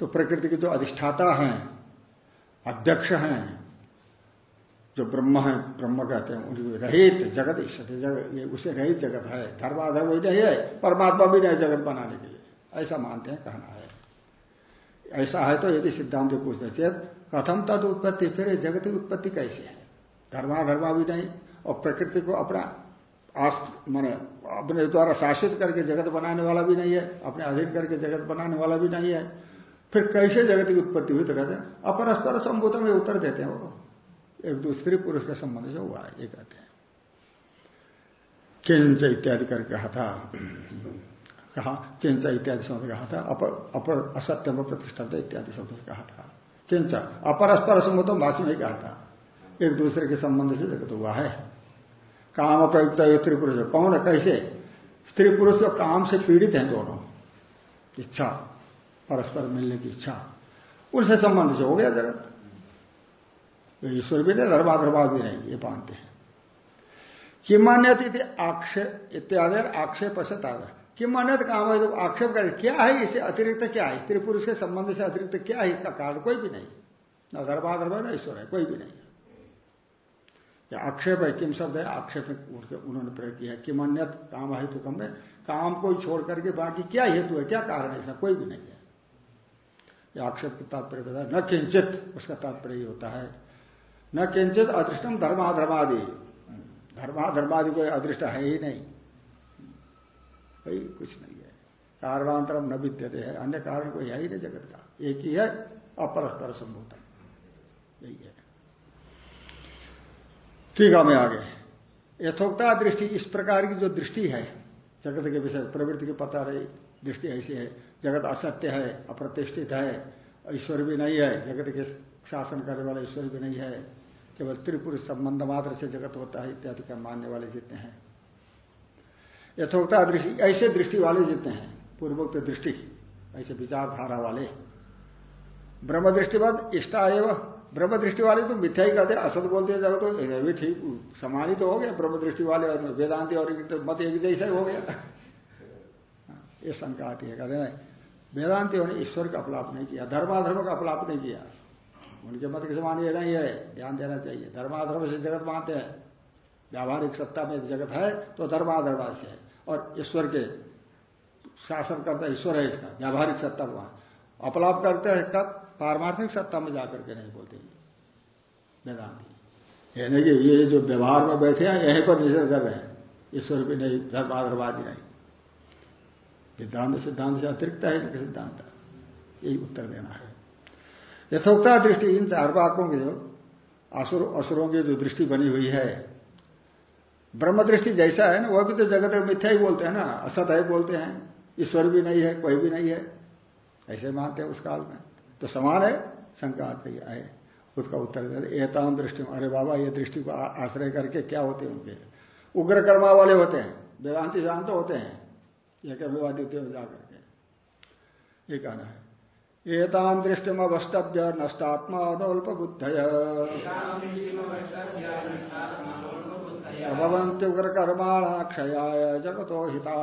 तो प्रकृति के जो अधिष्ठाता हैं, अध्यक्ष हैं, जो ब्रह्म है, ब्रह्म कहते हैं, उनकी रहित जगत ये उसे रहित जगत है, धर्माधर्म वही नहीं है, परमात्मा भी नहीं जगत बनाने के लिए। ऐसा मानते हैं, कहना है। ऐसा है तो यदि सिद्धांत पूछते चेत, कथम तद उत्पत्ति, फिर जगत की उत्पत्ति कैसे है? धर्मा धर्मा भी नहीं और प्रकृति को अपना मान अपने द्वारा शासित करके जगत बनाने वाला भी नहीं है, अपने अधीन करके जगत बनाने वाला भी नहीं है। फिर कैसे जगत की उत्पत्ति हुई तो कहते हैं, अपरस्पर संभूत में उत्तर देते हैं वो। एक दूसरे पुरुष के संबंध से हुआ है, ये कहते हैं। किंच इत्यादि करके कहा था। कहा किंच इत्यादि शब्द कहा था अपर अपर असत्य प्रतिष्ठा इत्यादि शब्द कहा था। किंच अपरस्पर संभूतम भाषी में कहा था। एक दूसरे के संबंध से जगत हुआ है। काम प्रयुक्त है स्त्री पुरुष। कौन है? कैसे? स्त्री पुरुष तो काम से पीड़ित हैं दोनों। इच्छा, परस्पर मिलने की इच्छा। उनसे संबंध से हो गया जगत। ईश्वर भी नहीं, धर्माधर्मा भी नहीं, ये मानते हैं। किमान्यत आक्षेप इत्यादि आक्षेप था किमान्यत काम है तो आक्षेप कर, क्या है इसे अतिरिक्त क्या है? स्त्री पुरुष के संबंध से अतिरिक्त क्या है इसका कारण? कोई भी नहीं। न धर्माधर्म है ईश्वर है, कोई भी नहीं। आक्षेप है, किम शब्द है, आक्षेप उन्होंने प्रयोग किया किम अन्य काम हेतु कम में काम को छोड़ करके बाकी क्या हेतु है, क्या कारण है इसका कोई भी नहीं है। यह आक्षेप का तात्पर्य बता न किंचित, उसका तात्पर्य होता है। न किंचित अदृष्टम धर्माधर्मादि। धर्माधर्मादि कोई अदृष्ट है ही नहीं। भाई कुछ नहीं है। कारणांतरम न विद्यते है। अन्य कारण कोई है ही नहीं जगत का। एक ही है, अपरस्पर संभूत यही है। ठीक है मैं आगे। यथोक्ता दृष्टि इस प्रकार की जो दृष्टि है, जगत के विषय, प्रवृत्ति की पता रही, दृष्टि ऐसी है, जगत असत्य है, अप्रतिष्ठित है, ईश्वर भी नहीं है, जगत के शासन करने वाला ईश्वर भी नहीं है, केवल त्रिपुर संबंध मात्र से जगत होता है, इत्यादि का मानने वाले जितने हैं। यथोक्ता दृष्टि, ऐसे दृष्टि वाले जितने हैं, पूर्वोक्त दृष्टि, ऐसे विचारधारा वाले। ब्रह्म दृष्टिवाद, इष्टा एवं ब्रह्म दृष्टि वाले तो मिथ्या ही कहते असत बोलते जगत तो भी ठीक समान ही तो हो गया ब्रह्म दृष्टि वाले और वेदांति और मत एक जैसा ही हो गया। ये शंका आती है, कहते हैं वेदांतियों ने ईश्वर का अपलाप नहीं किया, धर्माधर्म का अपलाप नहीं किया। उनके मत के समान ये नहीं है, ध्यान देना चाहिए, धर्माधर्म से जगत मानते हैं। व्यावहारिक सत्ता में जगत है तो धर्माधर्मा से है। और ईश्वर के शासन करता ईश्वर है इसका, व्यावहारिक सत्ता वहाँ। अपलाप करते हैं कब पारमार्थिक सत्ता में जाकर के नहीं बोलते वेदांति यानी कि ये जो व्यवहार में बैठे हैं, यहीं पर निषेध कर रहे हैं। ईश्वर भी नहीं धर्माधर्मादि नहीं। सिद्धांत सिद्धांत से अतिरिक्त है सिद्धांत यही उत्तर देना है। यथोक्ता दृष्टि, इन चार वाकों की जो असुर, असुरों की जो दृष्टि बनी हुई है। ब्रह्म दृष्टि जैसा है ना, वह भी तो जगत मिथ्या ही बोलते हैं ना, असत है बोलते हैं। ईश्वर भी नहीं है, कोई भी नहीं है। ऐसे मानते हैं उस काल में। तो समान है शंका आती है उसका उत्तर एताम दृष्टि अरे बाबा ये दृष्टि को आश्रय करके क्या होते हैं उनके? उग्र कर्मा वाले होते हैं वेदांति शांत होते हैं। यह कर्मवादी होते हैं जाकर के ये कहना है। एताम दृष्टि अवस्तव्य नष्टात्मा अनोल्प बुद्धय भवंत्युग्र उग्र कर्माण क्षयाय जगतो हिता।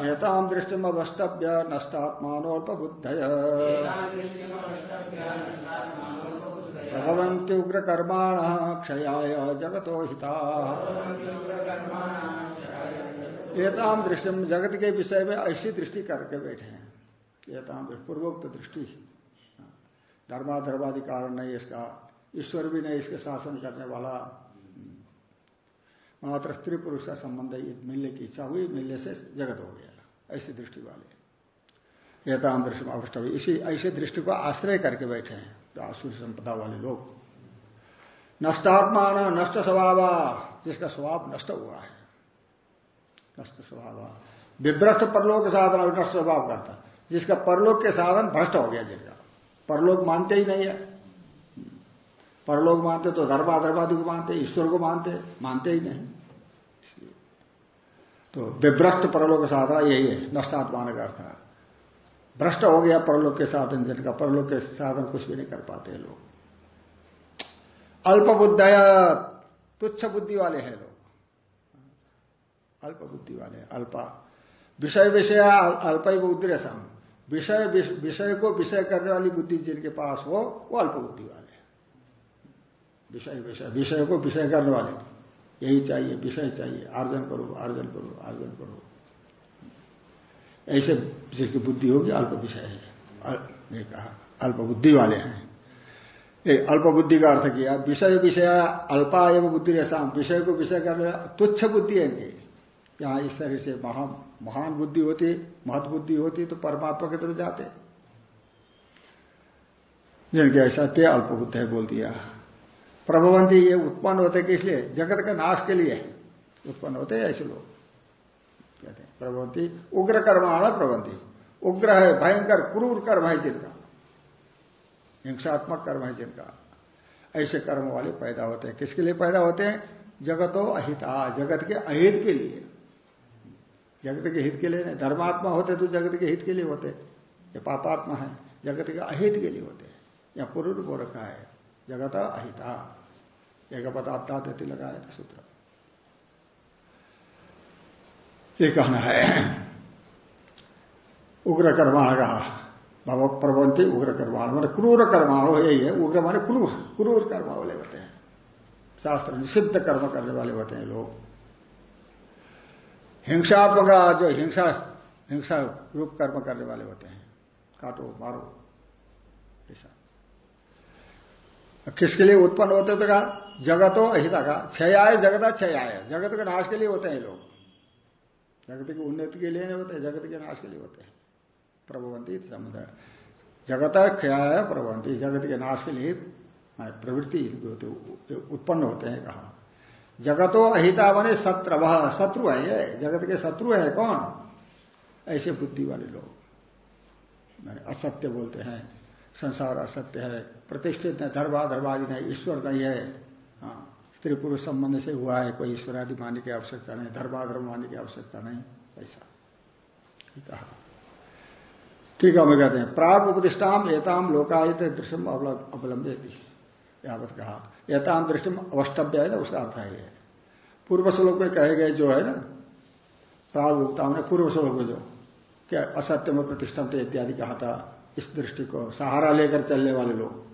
एताम दृष्टि अवस्तव्य नष्टात्मानोपबुद्धय भगवंती उग्र कर्माण क्षयाय जगतो हिता। एताम दृष्टि जगत के विषय में ऐसी दृष्टि करके बैठे हैं। एताम पूर्वोक्त दृष्टि। धर्माधर्मादि कारण नहीं इसका, ईश्वर भी नहीं इसके शासन करने वाला। मात्र स्त्री पुरुष का संबंध मिलने की इच्छा हुई, मिलने से जगत हो गया। ऐसी दृष्टि वाले। एताम दृष्टि में अवष्ट इसी, ऐसे दृष्टि को आश्रय करके बैठे हैं तो आसुर संपदा वाले लोग। नष्टात्मा नष्ट स्वभाव, जिसका स्वभाव नष्ट हुआ है। नष्ट स्वभाव। विभ्रष्ट परलोक के साधन नष्ट स्वभाव करता जिसका परलोक के साधन भ्रष्ट हो गया जिसका परलोक मानते ही नहीं है। परलोक मानते तो धर्माधर्मादि को मानते, ईश्वर को मानते मानते ही नहीं। तो विभ्रष्ट परलोक साधना यही है नष्टात्मान का अर्थ भ्रष्ट हो गया परलोक के साधन जिनका परलोक के साधन कुछ भी नहीं कर पाते लोग। अल्प तुच्छ बुद्धि वाले हैं लोग। अल्प बुद्धि वाले अल्पा। विषय विषय अल्प उद्रेशम। विषय विषय को विषय करने वाली बुद्धि जिनके पास हो, वो अल्प बुद्धि वाले विषय विषय विषय को विषय करने वाले यही चाहिए, विषय चाहिए। आर्जन करो आर्जन करो आर्जन करो। ऐसे जिसकी बुद्धि होगी, अल्प विषय है। ये कहा, अल्प बुद्धि वाले हैं। अल्प बुद्धि का अर्थ किया, विषय विषय, अल्पा एवं बुद्धि ऐसा विषय को विषय कर तुच्छ बुद्धि है इनकी। यहाँ इस तरह से महान महान बुद्धि होती, महत बुद्धि होती तो परमात्मा की तरफ़ जाते। जिनके ऐसा ते अल्प बुद्ध है बोल दिया। प्रभवंती ये उत्पन्न होते किस लिए? जगत का नाश के लिए उत्पन्न होते हैं ऐसे लोग। कहते हैं, प्रभवंती उग्र कर्माण प्रबंधी उग्र है, भयंकर, क्रूर कर्म है जिनका। हिंसात्मक कर्म है जिनका। ऐसे कर्म वाले पैदा होते हैं। किसके लिए पैदा होते हैं? जगतो अहिता, जगत के अहित के लिए। जगत के हित के लिए नहीं, धर्मात्मा होते तो जगत के हित के लिए होते। ये पापात्मा है, जगत के अहित के लिए होते हैं। या पूर्व को रखा है। जगत अहिता। एक पदार्था देती लगाया सूत्र। ये कहना है उग्र कर्माण का भव प्रबंधी उग्र कर्माण मान क्रूर कर्माणु यही है, उग्र माने क्रूर क्रूर कर्म वाले होते हैं। शास्त्र निषिद्ध कर्म करने वाले होते हैं लोग। हिंसात्मक जो हिंसा हिंसा रूप कर्म करने वाले होते हैं, काटो, मारो ऐसा किसके लिए उत्पन्न होते तो कहा, जगतो अहिता का क्षय आय जगत क्षय आय जगत के नाश के लिए होते हैं लोग। जगत की उन्नति के लिए नहीं होते, जगत के नाश के लिए होते हैं। प्रभवंती समुदाय। जगत क्षयाय प्रभवंती, जगत के नाश के लिए प्रवृत्ति उत्पन्न होते हैं कहा। जगतो अहिता बने शत्रु वह शत्रु है ये, जगत के शत्रु है कौन? ऐसे बुद्धि वाले लोग। असत्य बोलते हैं। संसार असत्य है। प्रतिष्ठित है धर्मा धर्मादि नहीं, ईश्वर नहीं है। हाँ स्त्री पुरुष संबंध से हुआ है, कोई ईश्वर आदि मानने की आवश्यकता नहीं, धर्माधर्म मानने की आवश्यकता नहीं, ऐसा। कहा। ठीक है, हमें कहते हैं प्राग उपदिष्टाम एताम लोकायत दृश्यम अवलंबे यावत कहा, एताम दृष्टि अवस्टव्य है ना, उसका अर्थ है पूर्व श्लोक में कहे गए जो है ना प्राग उपताम ने पूर्व श्लोक में जो, क्या असत्य में प्रतिष्ठा इत्यादि कहा था। इस दृष्टि को, सहारा लेकर चलने वाले लोग।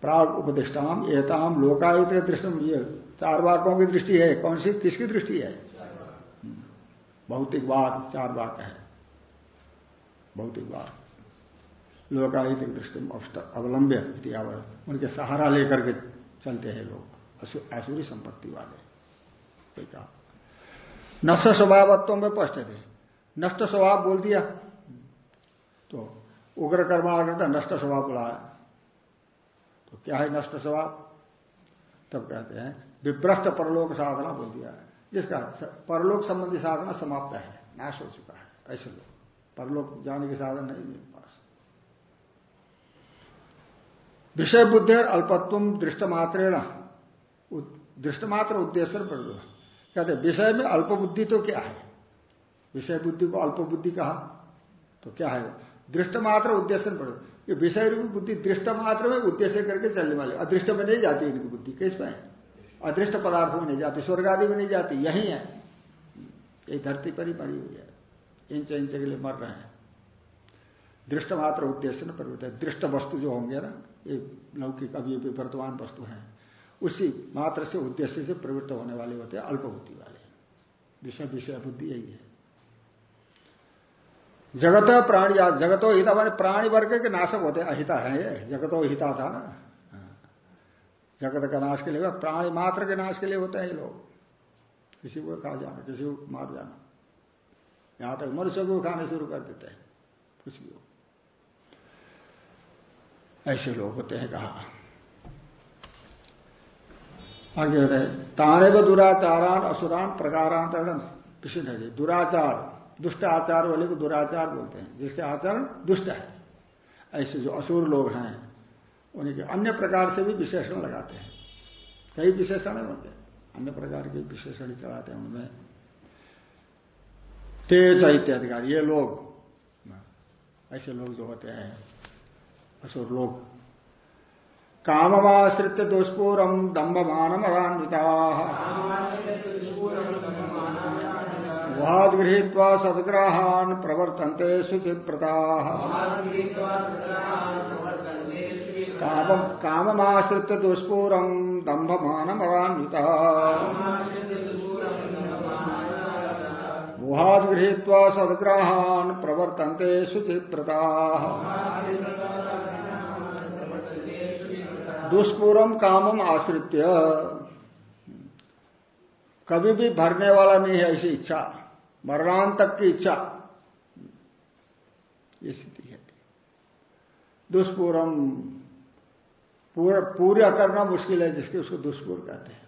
प्राग उपदिष्टाम, एताम, लोकायत दृष्टि ये चार वाकों की दृष्टि है। कौन सी? किसकी दृष्टि है? भौतिक भौतिकवाद, चार वाक्य है। भौतिक भौतिकवाद लोकाहित दृष्टि अवलंब्य उनके सहारा लेकर के चलते हैं लोग। आसुरी संपत्ति वाले। कहा नष्ट स्वभावत्व में स्पष्ट थे नष्ट स्वभाव बोल दिया। तो उग्र कर्मा करता नष्ट स्वभाव बोला है। तो क्या है नष्ट स्वभाव? तब कहते हैं, विभ्रष्ट परलोक साधना बोल दिया है। जिसका परलोक संबंधी साधना समाप्त है, नाश हो चुका है, ऐसे लोग। परलोक जाने के साधन नहीं मेरे पास। विषय बुद्धि और अल्पत्व दृष्टमात्रेण दृष्टमात्र उद्देश्य कहते विषय में अल्प बुद्धि तो क्या है? विषय बुद्धि को अल्प बुद्धि कहा तो क्या है दृष्टमात्र उद्देश्य पर ये विषय रूप बुद्धि दृष्ट मात्र में उद्देश्य करके चलने वाले। अदृष्ट में नहीं जाती इनकी बुद्धि, किसमें अदृष्ट पदार्थों में नहीं जाती, स्वर्ग आदि में नहीं जाती, यही है। ये धरती पर ही पड़ी हुई है। इंच इंच के लिए मर रहे हैं। दृष्ट मात्र उद्देश्य न परिवर्तित है दृष्ट वस्तु जो होंगे ना, ये लौकिक अभी भी वर्तमान वस्तु हैं, उसी मात्र से उद्देश्य से प्रवृत्त होने वाले होते हैं, अल्प बुद्धि वाले विषय विषय, बुद्धि यही है। जगत प्राणी, जगतो हिता, माने प्राणी वर्ग के नाशक होते अहिता है ये, जगतो हिता था ना। जगत का नाश के लिए, प्राणी मात्र के नाश के लिए होते हैं ये लोग। किसी को खा जाना, किसी को मार जाना। यहाँ तक मनुष्य को खाने शुरू कर देते हैं कुछ भी ऐसे लोग होते हैं कहा। आगे होते हैं ताने व दुराचारान, असुरान, प्रकारांतरण विषय है दुराचार। दुष्ट आचार वाले को दुराचार बोलते हैं, जिसके आचरण दुष्ट है। ऐसे जो असुर लोग हैं, उन्हीं के अन्य प्रकार से भी विशेषण लगाते हैं। कई विशेषण है उनके। अन्य प्रकार के विशेषण चलाते हैं उनमें। तेज इत्याधिकारी ये लोग, ऐसे लोग जो होते हैं, असुर लोग। कामवाश्रित दुष्पूरम दम्भमानम अरान्विता वाद गृहीत्वा सदग्राहान प्रवर्तन्ते शुचिप्रता काममाश्रित दुष्पूरम दम्भमानम अरान्विता मोहाद गृहित सदग्रहान प्रवर्तनते सुचित्रता दुष्पूरम कामम आश्रित्य। कभी भी भरने वाला नहीं है ऐसी इच्छा। मरणांत तक की इच्छा। ये स्थिति है। दुष्पूरम, पूरा करना मुश्किल है, जिसके उसको दुष्पूर कहते हैं।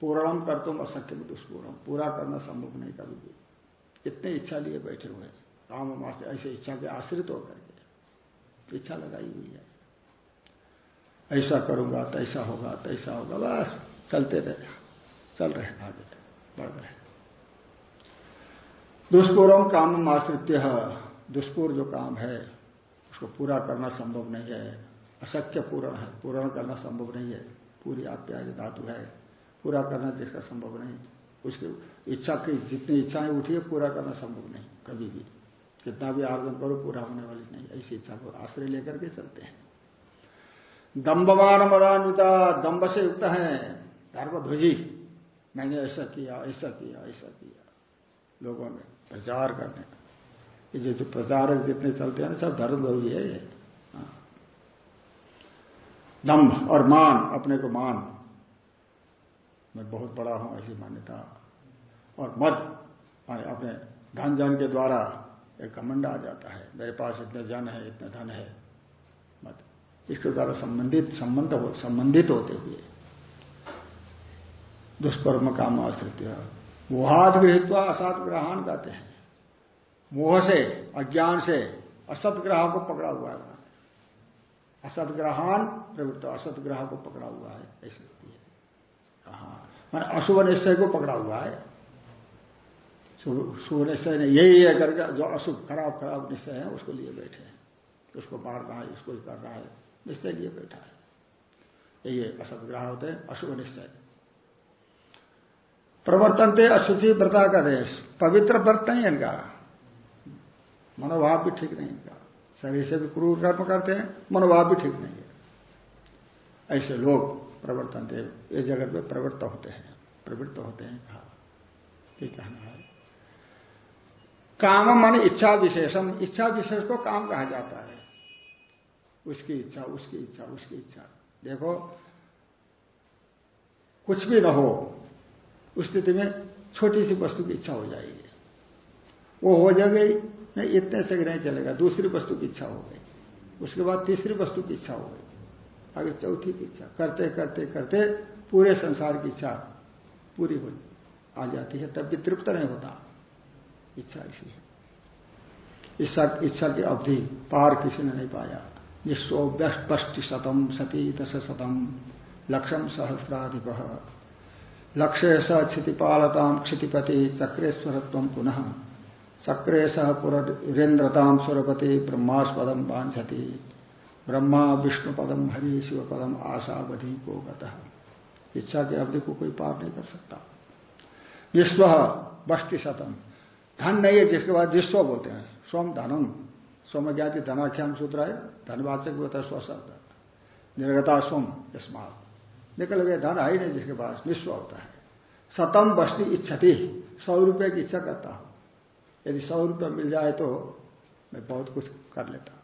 पूर्णम कर तुम अशक्य में दुष्पूरम। पूरा करना संभव नहीं कभी। भी इतने इच्छा लिए बैठे हुए काम ऐसे इच्छा के आश्रित होकर के। इच्छा लगाई हुई है। ऐसा करूँगा, तैसा होगा तैसा होगा, बस, चलते रहे। चल रहे आगे। बढ़ रहे। दुष्पूर्व काम आश्रित्य दुष्पूर जो काम है, उसको पूरा करना संभव नहीं है। अशक्य पूर्ण है, पूर्ण करना संभव नहीं है। पूरी आत्याज धातु है, पूरा करना जिसका संभव नहीं। उसकी इच्छा की जितनी इच्छाएँ उठी है, पूरा करना संभव नहीं, कभी भी। कितना भी आवेदन करो, पूरा होने वाली नहीं। ऐसी इच्छा को आश्रय लेकर के चलते हैं। दम्बमान मदान्विता दम्ब से युक्त है। धर्मध्वजी। मैंने ऐसा किया ऐसा किया ऐसा किया। लोगों में प्रचार करने ये जो जो प्रचारक जितने चलते हैं ना, सब धर्मध्वजी है ये। हाँ। दम्भ और मान, अपने को मान। मैं बहुत बड़ा हूँ, ऐसी मान्यता। और मद अपने धन जन के द्वारा एक कमंड आ जाता है। मेरे पास इतने जन है, इतने धन है। मत। इसके द्वारा संबंधित, संबंध हो, संबंधित होते हुए। दुष्कर्म काम आश्रित मोहात गृहित असत ग्रहण कहते हैं। मोह से, अज्ञान से असत ग्रह को पकड़ा हुआ है। असत ग्रहण प्रवृत्त, असत ग्रह को पकड़ा हुआ है, ऐसी होती है। हाँ अशुभ निश्चय को पकड़ा हुआ है। शुभ निश्चय ने यही है करके जो अशुभ, खराब खराब निश्चय है, उसको लिए बैठे हैं। उसको मार रहा है, उसको कर रहा है, निश्चय लिए बैठा है। यही असत ग्रह होते हैं, अशुभ निश्चय। प्रवर्तनते अशुचि व्रता का देश। पवित्र व्रत नहीं इनका। मनोभाव भी ठीक नहीं इनका। शरीर से भी क्रूर कर्म करते हैं, मनोभाव भी ठीक नहीं है। ऐसे लोग प्रवर्तन थे इस जगत में प्रवृत्त होते हैं, प्रवृत्त होते हैं कहा। ये कहना है। काम मन इच्छा विशेषम। इच्छा विशेष को काम कहा जाता है। उसकी इच्छा उसकी इच्छा उसकी इच्छा। देखो, कुछ भी न हो उस स्थिति में छोटी सी वस्तु की इच्छा हो जाएगी। वो हो जाएगी, नहीं, इतने से नहीं चलेगा, दूसरी वस्तु की इच्छा हो गई। उसके बाद तीसरी वस्तु की इच्छा हो गई। आगे चौथी की इच्छा। करते करते करते पूरे संसार की इच्छा पूरी हो, आ जाती है, तब भी तृप्त नहीं होता। इच्छा ऐसी है। इच्छा इच्छा की अवधि पार किसी ने नहीं पाया। विश्व शतम सती दश शतम लक्षम सहस्राधिप लक्ष्य स क्षितिपालता क्षितिपति चक्रेश्वरत्व पुनः। चक्रे सह पुरेन्द्रताम स्वरपति ब्रह्मास्पदम बांझति ब्रह्मा विष्णुपदम हरि शिवपदम आशावधि को इच्छा की अवधि को कोई पार नहीं कर सकता। विश्व बस्ती शतम धन नहीं है, जिसके बाद विश्व बोलते हैं। स्वम धनम। स्वम ज्ञाति धनाख्याम सूत्र है। धनवाचक होता है स्वशब्द निर्गता स्वम स्मार्ट निकल गए धन है नहीं जिसके पास निश्व होता है। सतम बस्ती इच्छती, सौ रुपये की इच्छा करता हूँ। यदि सौ रुपये मिल जाए तो मैं बहुत कुछ कर लेता।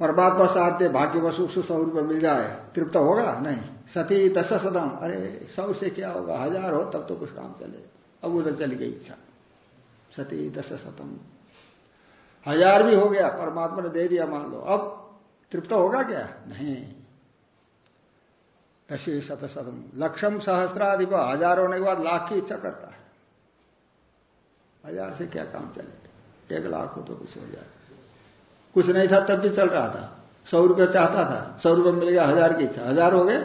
परमात्मा दे भाग्य वसु सौ रुपये मिल जाए, तृप्त होगा? नहीं। सती दस सदम अरे, सौ से क्या होगा? हज़ार हो, तब तो कुछ काम चले। अब उधर चली गई इच्छा। सती दस शतम हज़ार भी हो गया, परमात्मा ने दे दिया, मान लो। अब तृप्त होगा क्या? नहीं। दशी शत शतम। लक्षम सहस्त्राधिप हज़ार होने के बाद लाख की इच्छा करता है। हज़ार से क्या काम चले? एक लाख हो तो कुछ हो जाए। कुछ नहीं था, तब भी चल रहा था। सौ रुपये चाहता था, सौ रुपये मिल गया, हज़ार की इच्छा। हज़ार हो गए,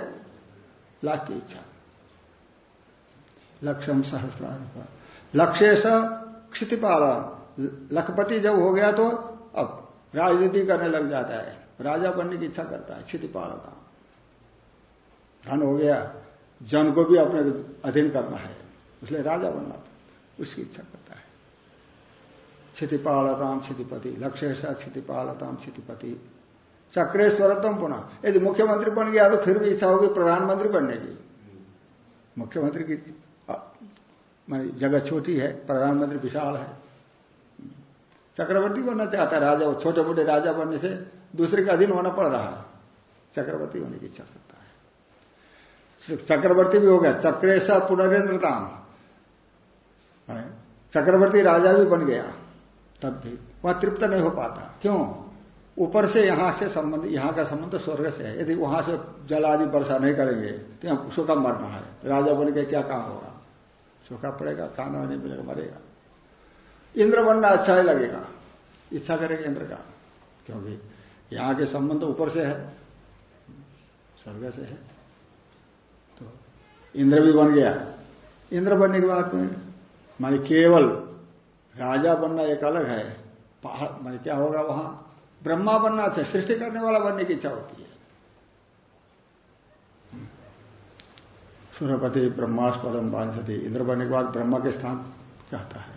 लाख की इच्छा। लक्षम सहस्त्राधिप लक्ष्य स क्षितिपाल। लखपति जब हो गया तो अब राजनीति करने लग जाता है। राजा बनने की इच्छा करता है, क्षितिपाल का। धन हो गया, जन को भी अपने अधीन करना है। इसलिए राजा बनना उसकी इच्छा करता है। क्षितिपालताम क्षितिपति लक्ष्य सा क्षितिपालताम क्षितिपति। चक्रेश्वरतम पुनः। यदि मुख्यमंत्री बन गया तो फिर भी इच्छा होगी प्रधानमंत्री बनने की। मुख्यमंत्री की मान जगह छोटी है, प्रधानमंत्री विशाल है। चक्रवर्ती बनना चाहता है राजा छोटे मोटे राजा बनने से दूसरे के अधीन होना पड़ रहा है। चक्रवर्ती होने की इच्छा करता है। चक्रवर्ती भी हो गया, चक्रेशा पुनरेंद्रताम चक्रवर्ती राजा भी बन गया, तब भी। वह तृप्त नहीं हो पाता। क्यों? ऊपर से यहाँ से संबंध, यहाँ का संबंध स्वर्ग से है। यदि वहाँ से जल आदि वर्षा नहीं करेंगे तो यहाँ सूखा मरना है। राजा बन के क्या काम होगा? सूखा पड़ेगा, खाना नहीं मिलेगा, मरेगा। इंद्र बनना अच्छा ही लगेगा। इच्छा करेगा इंद्र का। क्योंकि यहाँ के संबंध ऊपर से है, स्वर्ग से है। इंद्र भी बन गया। इंद्र बनने के बाद में, मानी केवल राजा बनना एक अलग है मानी क्या होगा वहाँ? ब्रह्मा बनना अच्छा सृष्टि करने वाला बनने की इच्छा होती है। सूर्यपति ब्रह्मास्पदम बांधती इंद्र बनने के बाद ब्रह्मा के स्थान चाहता है।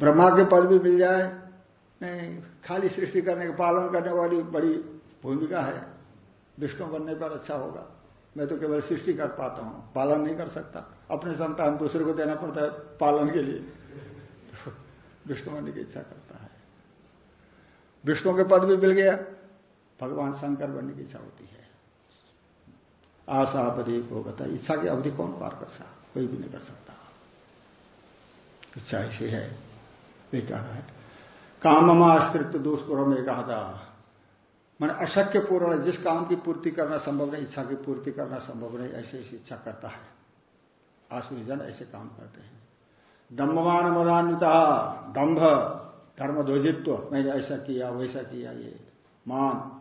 ब्रह्मा के पद भी मिल जाए, नहीं, खाली सृष्टि करने का, पालन करने वाली बड़ी भूमिका है, विष्णु बनने पर अच्छा होगा। मैं तो केवल सृष्टि कर पाता हूँ, पालन नहीं कर सकता। अपने संतान दूसरे को देना पड़ता है पालन के लिए। विष्णु बनने की इच्छा करता है। विष्णु के पद भी मिल गया, भगवान शंकर बनने की इच्छा होती है। आशा आशापति को बता इच्छा की अवधि कौन पार कर सकता? कोई भी नहीं कर सकता। इच्छा ऐसी है। ये कहना है? काममा अस्तित्व दोषपुर में कहा था मैंने अशक्य पूर्ण जिस काम की पूर्ति करना संभव नहीं, इच्छा की पूर्ति करना संभव नहीं, ऐसे ऐसी इच्छा करता है। आसुरी जन ऐसे काम करते हैं। दम्भमान मदान्विता, दम्भ धर्म ध्वजित्व मैंने ऐसा किया, वैसा किया, ये मान,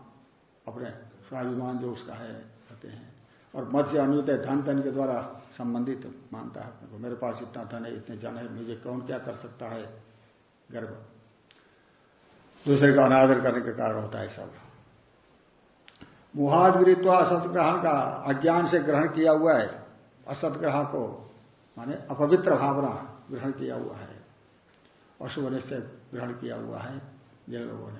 अपने स्वाभिमान जो उसका है, कहते हैं। और मत से अनुत है, धन धन के द्वारा संबंधित मानता है मेरे पास इतना धन है, इतने जन है, मुझे कौन क्या कर सकता है? गर्व। दूसरे का अनादर करने के कारण होता है सब। मुहाद गिरित्व असत ग्रहण का अज्ञान से ग्रहण किया हुआ है। असत ग्रह को माने अपवित्र भावना ग्रहण किया हुआ है। अशुभ से ग्रहण किया हुआ है। जिन लोगों ने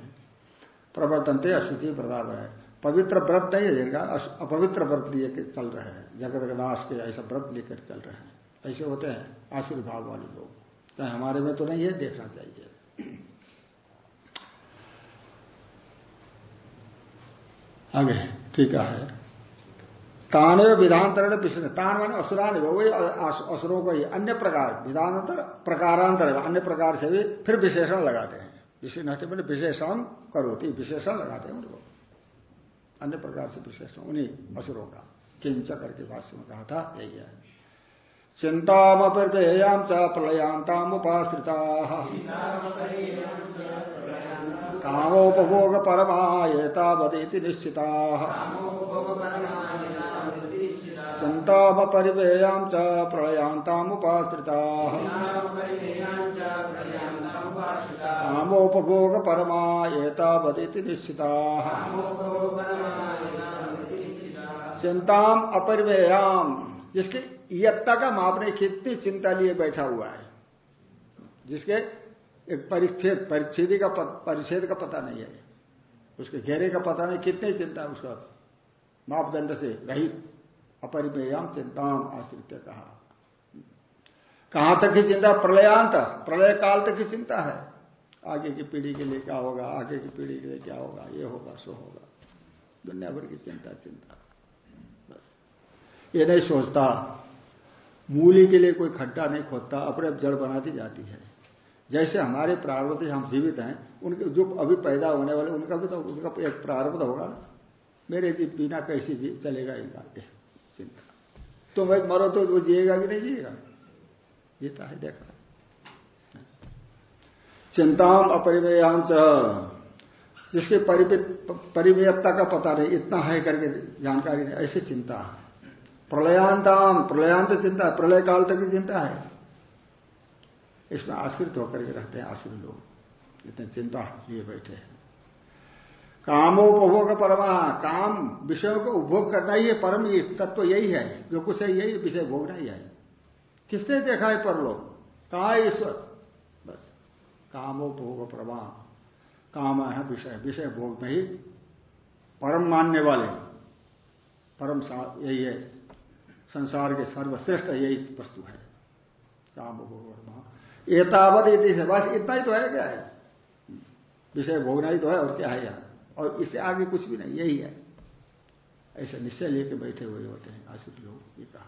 प्रवर्तनते अशुचि प्रताप है। पवित्र व्रत नहीं है जिनका अपवित्र व्रत लिए चल रहे हैं। जगत नाश के ऐसा व्रत लेकर चल रहे हैं। ऐसे होते हैं आशीर्भाव वाले लोग। चाहे हमारे में तो नहीं है, देखना चाहिए। आगे, ठीक है। तान विधांतर पिछले तान मान असुरान वही असुरों को ही, अन्य प्रकार, विधानांतर प्रकारांतर अन्य प्रकार से भी फिर विशेषण लगाते हैं। विशेष मैंने विशेषण करोती, विशेषण लगाते हैं उनको। अन्य प्रकार से विशेषण, उन्हीं असुरों का। किंच करके भाष्य में कहा था, यही है। चिंतामपेयाम च प्रलयांतामुपाश्रिता। कामोपभोग परमा एतावती निश्चिता। चिंतामपरिवेयाम च प्रलयांतामुपाश्रिता कामोपभोग परमा एतावती निश्चिता। चिंताम अपरिवेयाम जिसकी यत्ता का माप नहीं कितनी चिंता लिए बैठा हुआ है, जिसके एक परिच्छेद, परिच्छेदी का परिच्छेद का पता नहीं है। उसके घेरे का पता नहीं, कितनी चिंता है उसका। मापदंड से रही अपरिमेयम चिंताम आश्रित कहा। कहाँ तक की चिंता? प्रलयांत, प्रलय काल तक की चिंता है। आगे की पीढ़ी के लिए क्या होगा? आगे की पीढ़ी के लिए क्या होगा? ये होगा, सो होगा। दुनिया भर की चिंता चिंता। बस। ये नहीं सोचता। मूली के लिए कोई खड्डा नहीं खोदता, अपने जड़ बनाती जाती है। जैसे हमारे प्रारब्ध हम जीवित हैं, उनके जो अभी पैदा होने वाले, उनका भी तो उनका एक प्रारब्ध होगा ना। मेरे जी बिना कैसे जी, चलेगा इनका चिंता। तो भाई मरो तो वो जिएगा कि नहीं जिएगा? जीता है, देखा चिंताम अपरिमेयाम जिसके परिमेयता का पता नहीं, इतना है करके जानकारी नहीं, ऐसी चिंता प्रलयांताम, प्रलयांत चिंता प्रलय काल तक की चिंता है। इसमें आश्रित होकर के रहते हैं आश्रित लोग। इतने चिंता लिए बैठे हैं। कामोपभोग परमा, काम विषयों को उपभोग करना ही है परम ये तत्व तो यही है। जो कुछ है यही विषय भोगना ही है किसने देखा है परलोक? कहा ईश्वर? बस। कामोपभोग परमा, काम है विषय। विषय भोग में ही परम मानने वाले। परम यही है। संसार के सर्वश्रेष्ठ यही वस्तु है। काम भोग एतावत इति से बस इतना ही तो है क्या है? विषय भोगना ही तो है और क्या है यार और इससे आगे कुछ भी नहीं, यही है। ऐसे निश्चय लेके बैठे हुए होते हैं आश्रित लोग, ये कहा।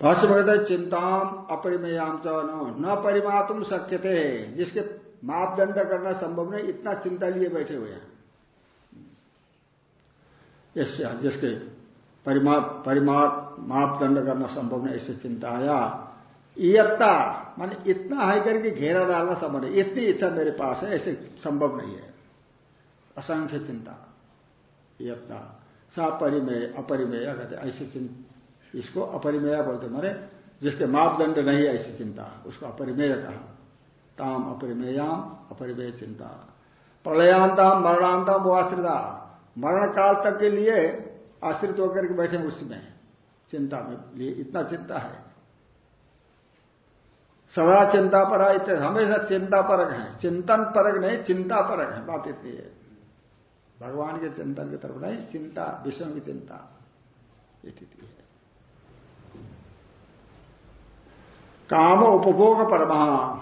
भाष्य में चिंताम अपरिमेयाम च न परिमातुम शक्य थे जिसके मापदंड करना संभव नहीं, इतना चिंता लिए बैठे हुए हैं। जिसके परिमाप परिमाप मापदंड करना संभव नहीं, ऐसे चिंता आया इयत्ता, माने इतना है करके घेरा डालना संभव नहीं इतनी इच्छा मेरे पास है, ऐसे संभव नहीं है। असंख्य चिंता। इयत्ता सा परिमेय अपरिमेय कहते ऐसी चिंता इसको अपरिमेय बोलते मारे जिसके मापदंड नहीं है, ऐसी चिंता, उसको अपरिमेय कहा। ताम अपरिमेयाम, अपरिमेय चिंता। प्रलयांताम, मरणांताम, वो आश्रिता। मरण काल तक के लिए आश्रित होकर के बैठे उसमें चिंता में लिए इतना चिंता है। सदा चिंता पर इतने हमेशा चिंता परक है। चिंतन परक नहीं, चिंता परक है। बात इतनी है। भगवान के चिंतन की तरफ़ नहीं, चिंता, विषयों की चिंता। स्थिति है। काम उपभोग परमा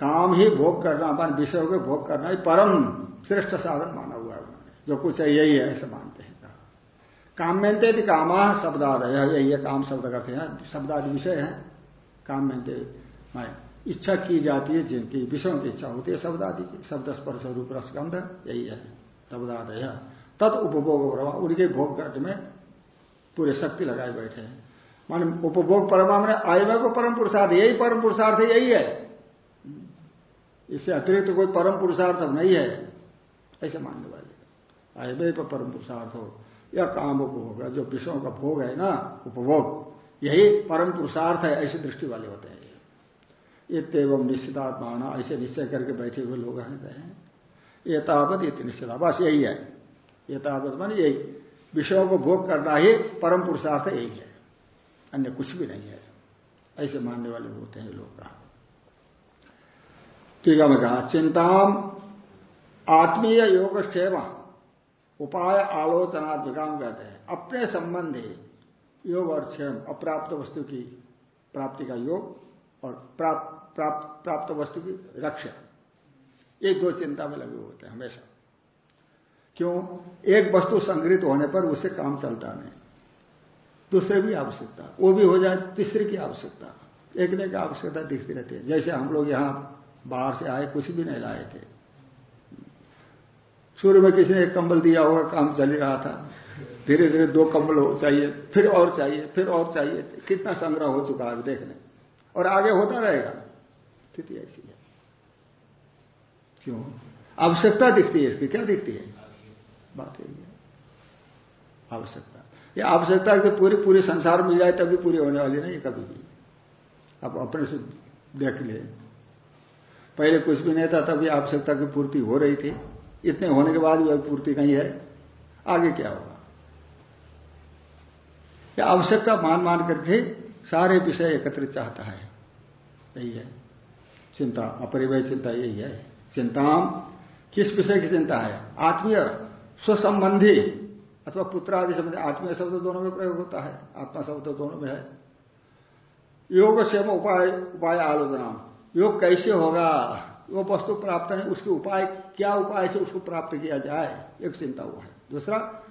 काम ही भोग करना, मान विषयों के भोग करना ही परम श्रेष्ठ साधन माना हुआ है उन्होंने। जो कुछ है, यही है, ऐसे मानते हैं। काम काम्यंते भी कामा शब्दादय, यही है, काम शब्द करते हैं। शब्दादि विषय है। काम्यंते मैं इच्छा की जाती है, जिनकी विषयों की इच्छा होती है शब्द आदि की। शब्द स्पर्श रूप रसगंध यही है, शब्दादय। तद उपभोग परमा, उनके भोग करने में पूरे शक्ति लगाए बैठे हैं। मान उपभोग परमा में आयमय को परम पुरुषार्थ, यही परम पुरुषार्थ यही है। इससे अतिरिक्त तो कोई परम पुरुषार्थ नहीं है। ऐसे मानने वाले। आयमय पर परम पुरुषार्थ हो, या काम उपभोग, जो विषयों का भोग है ना, उपभोग, यही परम पुरुषार्थ है, ऐसी दृष्टि वाले होते हैं। इतम निश्चितात्मा ऐसे निश्चय करके बैठे हुए लोग हैं ये तावत इत निश्चिता, बस यही है। ये तावत मान यही। विषयों को भोग करना ही परम पुरुषार्थ यही है। अन्य कुछ भी नहीं है। ऐसे मानने वाले होते हैं लोग। कहा ठीक है, मैं कहा, चिंताम आत्मीय योग क्षेम उपाय आलोचनात्मिकाम कहते हैं। अपने संबंधी योग और क्षेम, अप्राप्त वस्तु की प्राप्ति का योग और प्राप्त प्राप्त प्राप्त वस्तु की रक्षा। ये दो चिंता में लगे होते हैं हमेशा। क्यों? एक वस्तु संग्रहित होने पर उससे काम चलता नहीं। दूसरे भी आवश्यकता। वो भी हो जाए तीसरे की आवश्यकता। एक ने की आवश्यकता दिखती रहती है। जैसे हम लोग यहाँ बाहर से आए, कुछ भी नहीं लाए थे। शुरू में किसी ने एक कंबल दिया होगा, काम चल ही रहा था। धीरे धीरे दो कंबल हो चाहिए, फिर और चाहिए, फिर और चाहिए। कितना संग्रह हो चुका है देखने। और आगे होता रहेगा। स्थिति ऐसी है। क्यों? आवश्यकता दिखती है इसकी। क्या दिखती है? बात यही है। आवश्यकता। ये आवश्यकता की पूरी पूरी संसार मिल जाए तभी पूरी होने वाली नहीं कभी भी। आप अपने से देख ले। पहले कुछ भी नहीं था, तभी आवश्यकता की पूर्ति हो रही थी। इतने होने के बाद भी पूर्ति नहीं है। आगे क्या होगा? आवश्यकता मान मान करके सारे विषय एकत्रित चाहता है। यही है। चिंता अपरिवय चिंता यही है। चिंताम, किस विषय की चिंता है? आत्मीय, स्वसंबंधी, अथवा पुत्र आदि संबंधी। आत्मीय शब्द दोनों में प्रयोग होता है। आत्मा शब्द दोनों में है। योग से उपाय उपाय आलोचना योग कैसे होगा? वो वस्तु प्राप्त नहीं, उसके उपाय, क्या उपाय से उसको प्राप्त किया जाए? एक चिंता हुआ है। दूसरा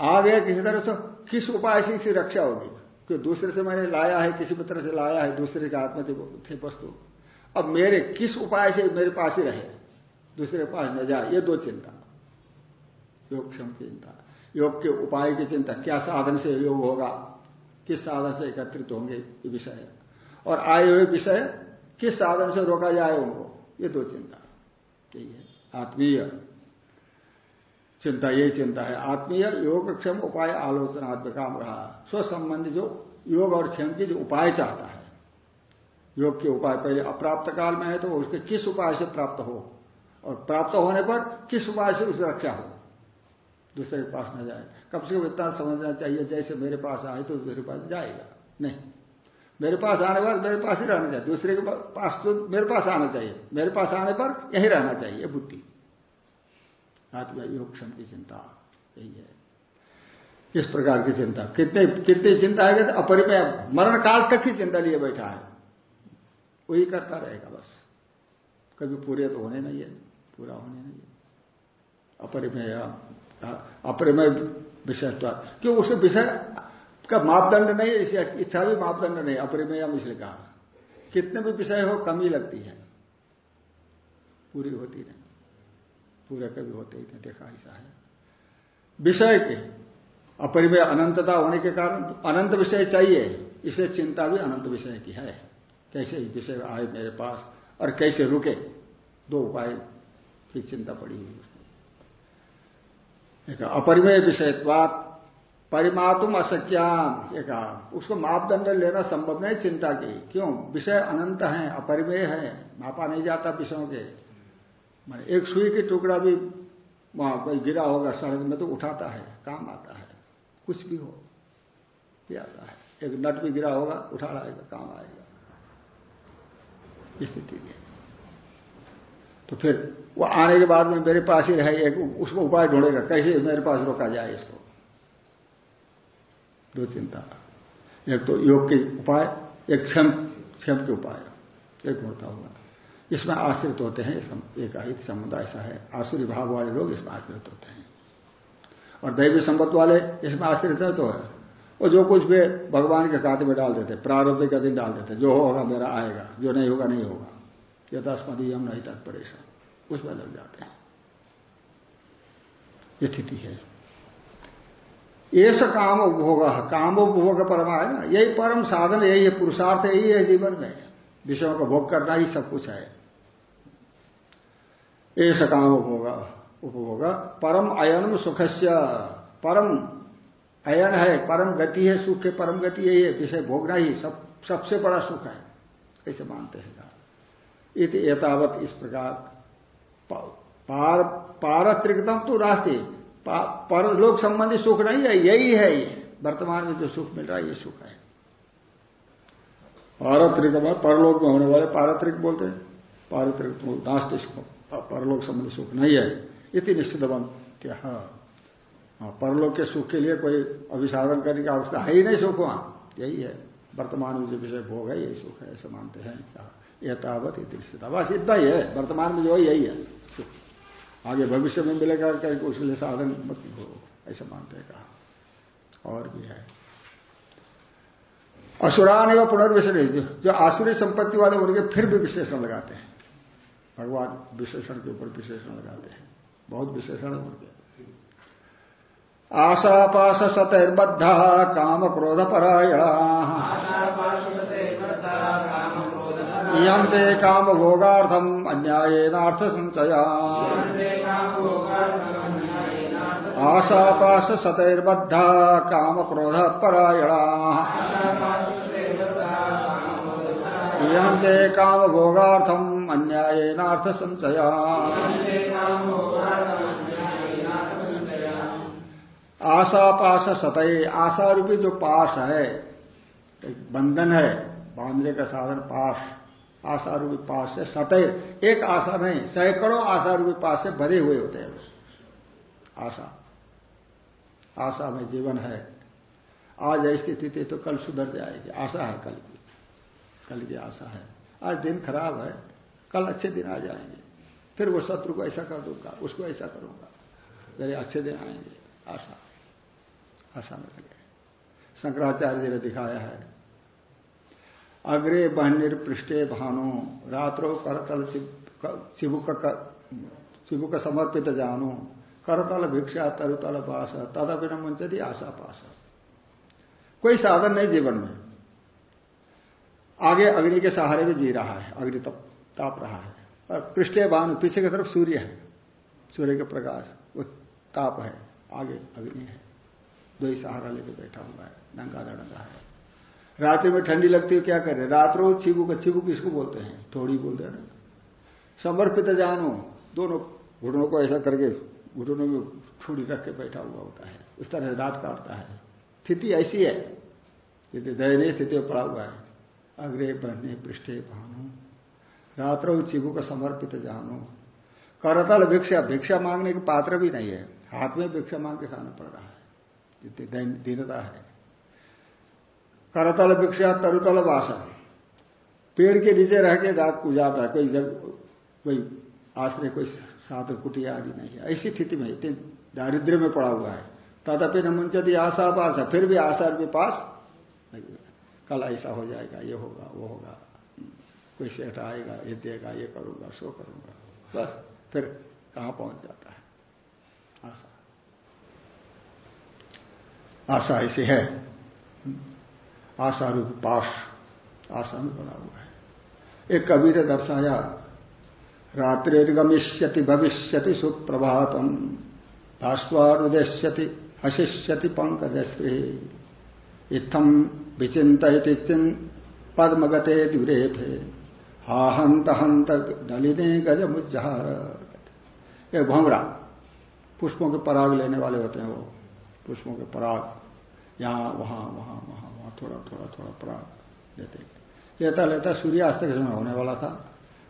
आ गया किसी तरह से किस उपाय से इसकी रक्षा होगी? क्योंकि दूसरे से मैंने लाया है, किसी भी तरह से लाया है, दूसरे के हाथ में थे वस्तु। अब मेरे किस उपाय से मेरे पास ही रहे? दूसरे पास न जाए। ये दो चिंता। योग क्षम चिंता। योग के उपाय की चिंता। क्या साधन से योग होगा? किस साधन से एकत्रित होंगे? ये विषय और आए हुए विषय, किस साधन से रोका जाए उनको? ये दो चिंता। यही है। आत्मीय चिंता यही चिंता है। आत्मीय योग क्षम उपाय आलोचनात्मकाम रहा। स्व संबंधी जो योग और क्षम की जो उपाय चाहता है योग के उपाय, पहले अप्राप्त काल में है तो उसके किस उपाय से प्राप्त हो? और प्राप्त होने पर किस उपाय से उसकी रक्षा हो? दूसरे के पास न जाए। कम से कम इतना समझना चाहिए, जैसे मेरे पास आए तो मेरे पास जाएगा। नहीं। मेरे पास आने पर मेरे पास ही रहना चाहिए। दूसरे के पास तो मेरे पास आना चाहिए। मेरे पास आने पर यही रहना चाहिए, बुद्धि। आत्मा योग क्षम की चिंता। यही है। इस प्रकार की चिंता। कितने, कितनी चिंता है अपरिमय मरण काल तक ही चिंता लिए बैठा है। वही करता रहेगा बस। कभी पूरे तो होने नहीं है, पूरा होने नहीं है। अपरिमय अपरिमय विषय क्यों उसे विषय का मापदंड नहीं है, इसे इच्छा भी मापदंड नहीं अपरिमय इसलिए कहा। कितने भी विषय हो, कमी लगती है। पूरी होती नहीं। पूरे कभी होते ही नहीं, देखा ऐसा है। विषय के, अपरिमय अनंतता होने के कारण अनंत विषय चाहिए, इसे चिंता भी अनंत विषय की है। कैसे विषय आए मेरे पास और कैसे रुके? दो उपाय की चिंता पड़ी हुई उसमें। अपरिमय विषयत्वात परिमातुम अशक्याम एक, उसको मापदंड लेना संभव नहीं चिंता की। क्यों? विषय अनंत है, अपरिमेय है, मापा नहीं जाता विषयों के। मान एक सुई की टुकड़ा भी वहाँ कोई गिरा होगा सड़क में तो उठाता है, काम आता है। कुछ भी हो आता है। एक नट भी गिरा होगा, उठा लाएगा, काम आएगा। स्थिति में तो फिर वो आने के बाद में मेरे पास ही रहे, एक उसको उपाय ढूंढेगा, कैसे मेरे पास रोका जाए इसको। दो चिंता। एक तो योग के उपाय, एक क्षम क्षम के उपाय। एक होता होगा इसमें आश्रित होते हैं एक समुदाय ऐसा है। आसुरी भाव वाले लोग इसमें आश्रित होते हैं। और दैवी संपत्ति वाले इसमें आश्रित है तो है। वो जो कुछ भी भगवान के खाते में डाल देते प्रारब्ध का दिन डाल देते जो होगा मेरा आएगा, जो नहीं होगा नहीं होगा। यथास्मदी हम नहीं तक परेशान उसमें लग जाते हैं। ये स्थिति है। ये काम उपभोग काम उपभोग परमा है ना। यही परम साधन, यही है पुरुषार्थ, यही है जीवन में। विषयों का भोग करना ही सब कुछ है। ऐसा काम उपभोग। उपभोग परम अयन सुखस्य, परम अयन है, परम गति है, सुख के परम गति यही है विषय भोगना ही सब, सबसे बड़ा सुख है। ऐसे मानते हैं इत एतावत इस प्रकार। पार, पारत्रिकतम तो रास्ते। परलोक संबंधी सुख नहीं है, यही है ये। वर्तमान में जो सुख मिल रहा है, ये सुख है। पारत्रिक परलोक में होने वाले पारत्रिक बोलते हैं। पारत्रिक सुख परलोक संबंधी सुख नहीं है। इति निश्चित क्या? हाँ। परलोक के सुख के लिए कोई अभिसाधन करने की आवश्यकता है ही नहीं सुख वहाँ। यही है। वर्तमान में जो विषय भोग है, यही सुख है, ऐसे मानते हैं। यह तावत दृश्यता बस इतना ही है। वर्तमान में जो है, यही है। आगे भविष्य में मिलेगा कहीं उसके लिए साधन मत हो, ऐसा मानते हैं कहा। और भी है। असुरान एवं पुनर्विशेष जो आसुरी संपत्ति वाले उनके फिर भी विशेषण लगाते हैं। भगवान विशेषण के ऊपर विशेषण लगाते हैं। बहुत विशेषण है उनके। आशापाश सतर्बद्धा काम क्रोध परायणा इयंते काम भोगार्थम अन्यायेनार्थ संचया आशापाश सतर्बद्धा काम क्रोध परायणा इयंते काम भोगार्थम अन्यायेनार्थ संचया आशा पास सतय आशा रूपी जो पास है, एक बंधन है, बांधने का साधन पाश आशा रूपी पास है, सतय, एक आशा नहीं, सैकड़ों आशा रूपी पास से भरे हुए होते हैं आशा आशा में जीवन है। आज ऐसी स्थिति तो कल सुधर जाएगी आशा है कल की कल की आशा है। आज दिन खराब है, कल अच्छे दिन आ जाएँगे। फिर वो शत्रु को ऐसा कर दूँगा, उसको ऐसा करूँगा। मेरे अच्छे दिन आएँगे, आशा। में लगे शंकराचार्य जी ने दिखाया है, अग्रे बहनिर पृष्ठे भानु, रात्रो करतल चिबुक चिबुक समर्पित जानो, करतल भिक्षा तरुतल पास तदपिन मुंचती आशा पास। कोई साधन नहीं जीवन में। आगे अग्नि के सहारे में जी रहा है, अग्नि तप, ताप रहा है। और पृष्ठे भानु, पीछे की तरफ़ सूर्य है। सूर्य के प्रकाश, वो ताप है, आगे अग्नि है। दो ही सहारा लेकर बैठा हुआ है, नंगा दड़ंगा है। रात्रि में ठंडी लगती है, क्या करे रात्रो का छिबुक किसको बोलते हैं? थोड़ी बोलते हैं। समर्पित जानो, दोनों घुटनों को ऐसा करके, घुटनों में छुड़ी रख के बैठा हुआ होता है। उस तरह रात काटता है। स्थिति ऐसी है स्थिति दयनीय स्थिति में पड़ा हुआ है। अग्रे बहने पृष्ठे भानु। रात्रो का समर्पित जानो। करतल भिक्षा भिक्षा मांगने के पात्र भी नहीं है। हाथ में भिक्षा मांग के खाना पड़ रहा है। दीनता है। करतल विक्षा तरुतल भाषा पेड़ के नीचे रह के रात गुजार रहा कोई जग, कोई आश्रय, कोई साधन कुटिया आदि नहीं है। ऐसी स्थिति में इतने दारिद्र्य में पड़ा हुआ है। तथापि न मुंचती आशा पास है, फिर भी आशा के पास नहीं कल ऐसा हो जाएगा, ये होगा, वो होगा। कोई सेठ आएगा, ये देगा, ये करूँगा, सो करूँगा। बस, फिर कहाँ पहुँच जाता है? आशा। आशा ऐसी है। आशा रूप पाश, आशा में बना हुआ है। एक कबीर ने दर्शाया, रात्रिर्गमिष्यति, भविष्यति सुप्रभातम भास्वारुदेश्यति हशिष्यति पंकजश्री इत्थम विचित पद्मगते दुरेफे हा हंत हंत नलिने गज मुजहार एक भंवरा पुष्पों के पराग लेने वाले होते हैं वो, पुष्पों के पराग। यहाँ, वहाँ वहाँ वहाँ वहाँ, थोड़ा थोड़ा थोड़ा पराग लेते लेता लेता सूर्यास्त के समय होने वाला था।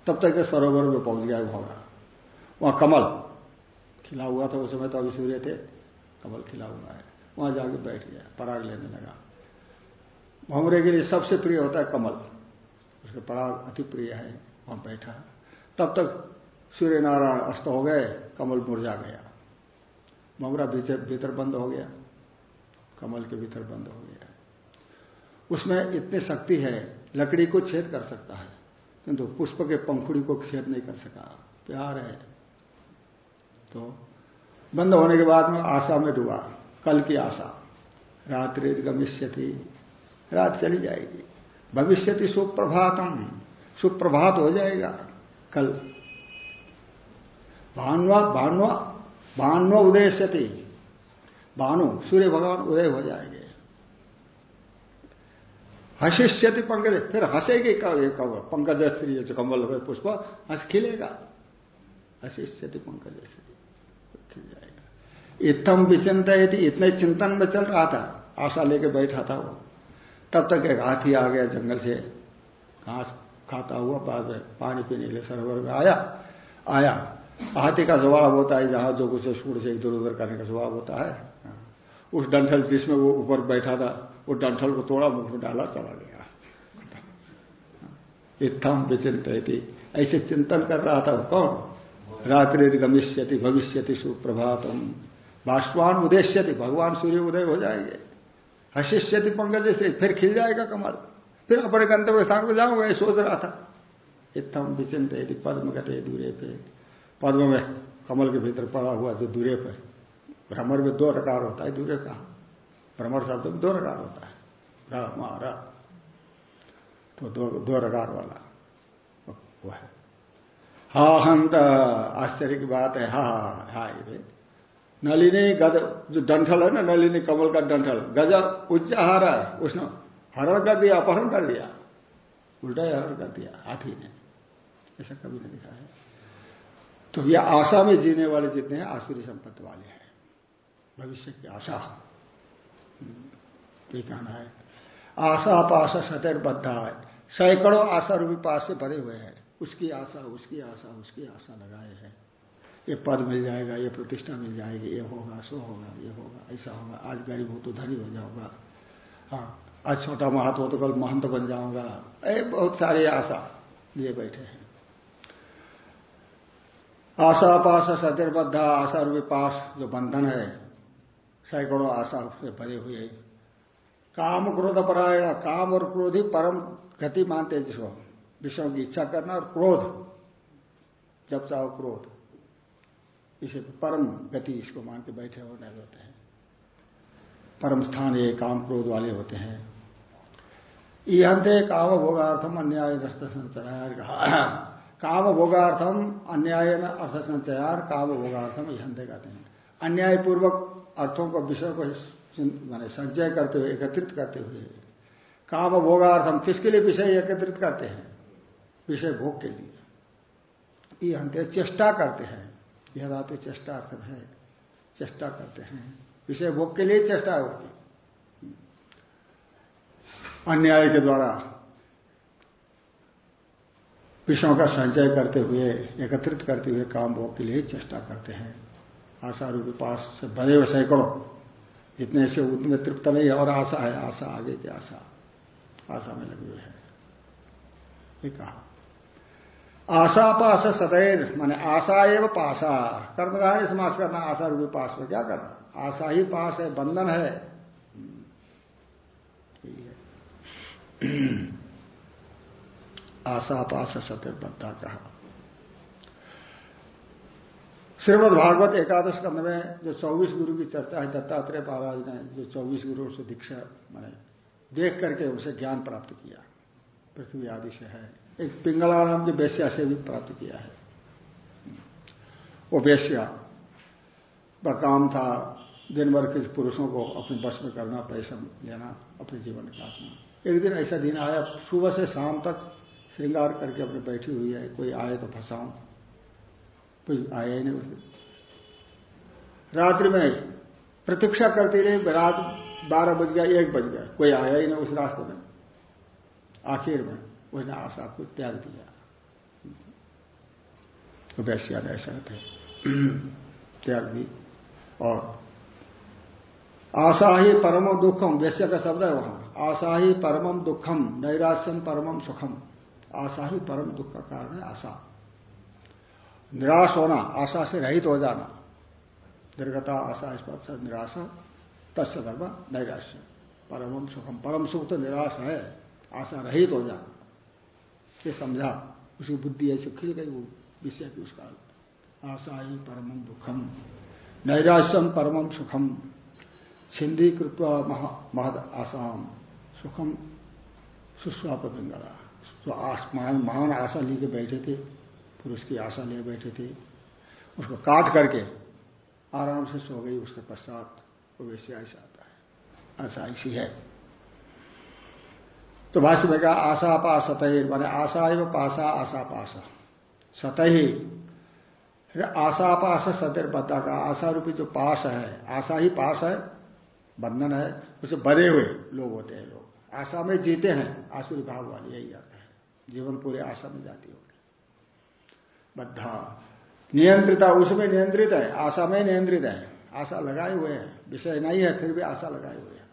तब तक के सरोवर में पहुँच गया भंवरा वहाँ कमल खिला हुआ था, उस समय तो अभी सूर्य थे। कमल खिला हुआ है। वहाँ जाके बैठ गया, पराग लेने लगा। भंवरे के लिए सबसे प्रिय होता है कमल। उसके पराग अति प्रिय है, वहाँ बैठा। तब तक सूर्य नारायण अस्त हो गए, कमल मुरझा गया। भंवरा भीतर बंद हो गया। कमल के भीतर बंद हो गया। उसमें इतनी शक्ति है, लकड़ी को छेद कर सकता है, किंतु पुष्प के पंखुड़ी को छेद नहीं कर सका। प्यार है। तो बंद होने के बाद में आशा में डूबा। कल की आशा। रात्रि गमिष्य रात चली जाएगी। भविष्य थी सुप्रभातम। सुप्रभात हो जाएगा। कल। भानुआ भानुआ भानुआ उदय भानु, सूर्य भगवान उदय हो जाएँगे। हशिष्यति पंकज, फिर हंसेगी पंकज श्री जो कमल पुष्प, हंस खिलेगा। हशिष्यति पंकज श्री, खिल जाएगा। इतम विचिंता इतने चिंतन में चल रहा था, आशा लेके बैठा था वो। तब तक एक हाथी आ गया जंगल से, घास खाता हुआ, बाद में पानी पीने के लिए सरोवर में आया। आया। हाथी का स्वभाव होता है, जहाँ जो कुछ सूर से इधर उधर करने का स्वभाव होता है। उस डंठल जिसमें वो ऊपर बैठा था, वो डंठल को तोड़ा मुख में डाला, चला गया। इतम विचिंत ऐसे चिंतन कर रहा था कौन? रात्रि गमिष्यति भविष्यति सुप्रभातम। बाष्पान उदेश्यति, भगवान सूर्य उदय हो जाएँगे। हशिष्यति पंकज से, फिर खिल जाएगा कमल। फिर अपने गंतव्य स्थान पर जाऊँगा, ये सोच रहा था। इतम विचिंत पद्म गते दूरे पे। पद्म में कमल के भीतर पड़ा हुआ जो दूरे पे। भ्रमर में दो रकार होता है दूरे का भ्रमर शब्द में दो रकार होता है। र। तो दो, दो रकार वाला वो है। हा हंत आश्चर्य की बात है। हा हा ये नलिनी गज जो डंठल है ना नलिनी कमल का डंठल। गजर गज उच्चाहार है उसने हरण कर दिया अपहरण कर दिया। उल्टा हरण कर दिया हाथी ने ऐसा कभी नहीं लिखा है। तो ये आशा में जीने वाले जितने हैं आश्चर्य संपत्ति वाले हैं। भविष्य की आशा। ये कहना है। आशा पास सतर बद्धा है सैकड़ों आशा रूपी पास से भरे हुए हैं। उसकी आशा उसकी आशा उसकी आशा लगाए हैं। ये पद मिल जाएगा, ये प्रतिष्ठा मिल जाएगी, ये होगा, सो होगा, ये होगा, ऐसा होगा। आज गरीब हो तो धनी हो जाऊँगा। हाँ आज छोटा महत हो तो कल महंत बन जाऊँगा। ए बहुत सारी आशा लिए बैठे हैं। आशा पास सतिर्बद्धा आशा रूपी पास जो बंधन है सैकड़ों आशा से भरे हुए काम क्रोध परायण, काम और क्रोध ही परम गति मानते हैं जिसको। विषयों की इच्छा करना और क्रोध। जब चाहो क्रोध। इसे तो परम गति इसको मान के बैठे होने होते हैं। परम स्थान ये काम क्रोध वाले होते हैं। इहंते काम भोगार्थम अन्याय अर्थ संचयार काम भोगार्थम अन्याय अर्थ संचयार काम भोगार्थम इहंते कहते हैं। अन्याय पूर्वक अर्थों को, विषय को मैंने संचय करते हुए, एकत्रित करते हुए। काम भोगार्थम? किसके लिए विषय एकत्रित करते हैं? विषय भोग के लिए। ये हम चेष्टा करते हैं। यह बात चेष्टा अर्थ है। चेष्टा करते हैं। विषय भोग के लिए चेष्टा होती अन्याय के द्वारा विषयों का संचय करते हुए, एकत्रित करते हुए काम भोग के लिए चेष्टा करते हैं। आशा रूपी पास से बने हुए सैकड़ों। जितने से उतने तृप्त नहीं है, और आशा है, आशा आगे की आशा। आशा में लगे हुए है। ये कहा। आशा पास सदैर माने आशा एवं पाशा। कर्मधारी समास करना, आशा रूपी पास में क्या करना? आशा ही पास है, बंधन है। आशा पास सत्य बद्धा कहा। श्रीमद भागवत एकादश कंध में जो चौबीस गुरु की चर्चा है, दत्तात्रेय महाराज ने जो चौबीस गुरु से दीक्षा, मैंने देख करके उनसे ज्ञान प्राप्त किया। पृथ्वी आदि से है। एक पिंगला नाम की वेश्या से भी प्राप्त किया है। वो वेश्या का काम था दिन भर के पुरुषों को अपने बस में करना, पैसा लेना, अपने जीवन काटना एक दिन ऐसा दिन आया, सुबह से शाम तक श्रृंगार करके अपने बैठी हुई है, कोई आए तो फंसाऊं। कोई आया ही नहीं उस रात्रि में प्रतीक्षा करती रही, रात बारह बज गया, एक बज गया। कोई आया ही नहीं उस रास्ते में। आखिर में उसने आशा को त्याग दिया। तो वैश्या ऐसा थे। त्याग दी। और आशा ही परम दुखम, वैश्य का शब्द है वहाँ। आशा ही परमम दुखम, नैराश्यम परमम सुखम। आशा ही परम दुख का कारण है आशा। निराश होना, आशा से रहित हो जाना। दीर्घता, आशा, स्पर्श, निराशा, तस्य धर्म नैराश्य। परम सुखम परम सुख तो निराश है, आशा रहित हो जाना। ये समझा। उसकी बुद्धि ऐसे खिल गई वो विषय की उसका। आशा ही परम दुखम नैराश्यम परम सुखम छिंदी कृपा महद आसाम सुखम सुस्वाप पिंगला आसमान महान आशा लेके बैठे थे। पुरुष की आशा लिए बैठे थे। उसको काट करके आराम से सो गई। उसके पश्चात वो वैसे ऐसा आता है। आशा ऐसी है। तो भाष्य में कहा, आशा पास सतही माने आशा एवं पाशा, आशा पास सतही आशा पास सतर बता का आशा रूपी जो पास है, आशा ही पास है, बंधन है, उसे बधे हुए लोग होते हैं लोग। आशा में जीते हैं आसुरी भाव वाले, यही आता है। जीवन पूरे आशा में जाती होगी। बद्धा। नियंत्रिता, उसमें नियंत्रित है, आशा में नियंत्रित है। आशा लगाए हुए हैं, विषय नहीं है, फिर भी आशा लगाए हुए हैं।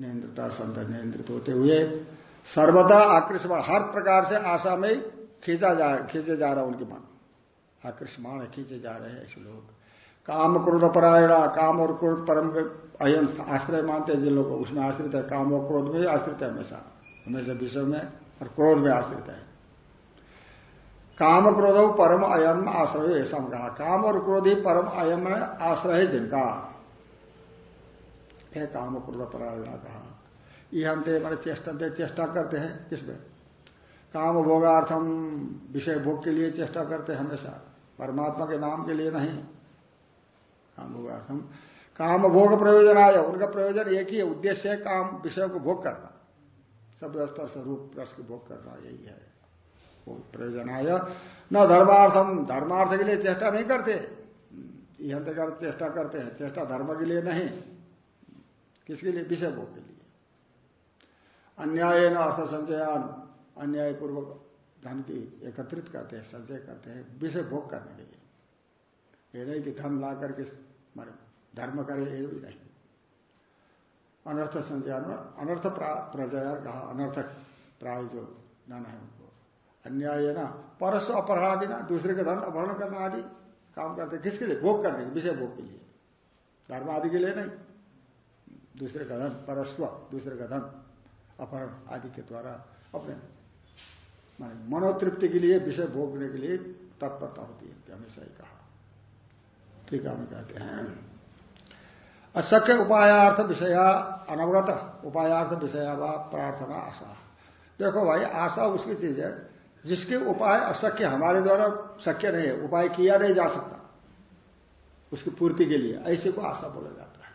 नियंत्रिता संत नियंत्रित होते हुए सर्वदा आकृष्ण हर प्रकार से आशा में खींचा जा, खींचे जा रहा उनके मन आकृष्यमाण खींचे जा रहे हैं ऐसे लोग। काम क्रोध परायणा, काम और क्रोध परम अयन आश्रय मानते हैं जिन लोग उसमें आश्रित है, काम और क्रोध में आश्रित है हमेशा। हमेशा विषय में और क्रोध में आश्रित है। काम क्रोध परम अयम आश्रय ऐसा कहा। काम और क्रोध ही परम अयम आश्रय जिनका? है काम क्रोध परायणा कहा। यह हम मैंने चेष्टा चेष्टा करते हैं किसमें? काम भोगार्थम विषय भोग के लिए चेष्टा करते हैं हमेशा। परमात्मा के नाम के लिए नहीं। काम भोगार्थम काम भोग प्रयोजन आया उनका प्रयोजन एक ही है उद्देश्य है, काम, विषय को भोग करना। शब्द स्पर्श रूप, रस को भोग करना, यही है। प्रयोजनाय न धर्मार्थम धर्मार्थ के लिए चेष्टा नहीं करते। यह चेष्टा करते हैं। चेष्टा धर्म के लिए नहीं। किसके लिए? विषय भोग के लिए। अन्याय न अर्थ संचयान अन्याय पूर्वक धन की एकत्रित करते हैं संचय करते हैं, विषय भोग करने के लिए। ये नहीं कि धन ला करके धर्म करे ये भी नहीं। अनर्थ संचयन अनर्थ प्रजया कहा अनर्थक प्राय जो धन है अन्याय ना परस्व अपराधी ना दूसरे का धन अपहरण करना आदि काम करते किसके लिए? भोग करने के विषय भोग के लिए। धर्म आदि के लिए नहीं। दूसरे का धन परस्व, दूसरे का धन अपहरण आदि के द्वारा अपने, माने मनोतृप्ति के लिए, विषय भोगने के लिए तत्परता होती है हमेशा ही कहा। ठीक है, हम कहते हैं। अशक्य उपायार्थ विषया अनवरत उपायार्थ विषया व प्रार्थना आशा। देखो भाई, आशा उसकी चीज़ है जिसके उपाय अशक्य हमारे द्वारा शक्य नहीं है, उपाय किया नहीं जा सकता। उसकी पूर्ति के लिए ऐसे को आशा बोला जाता है।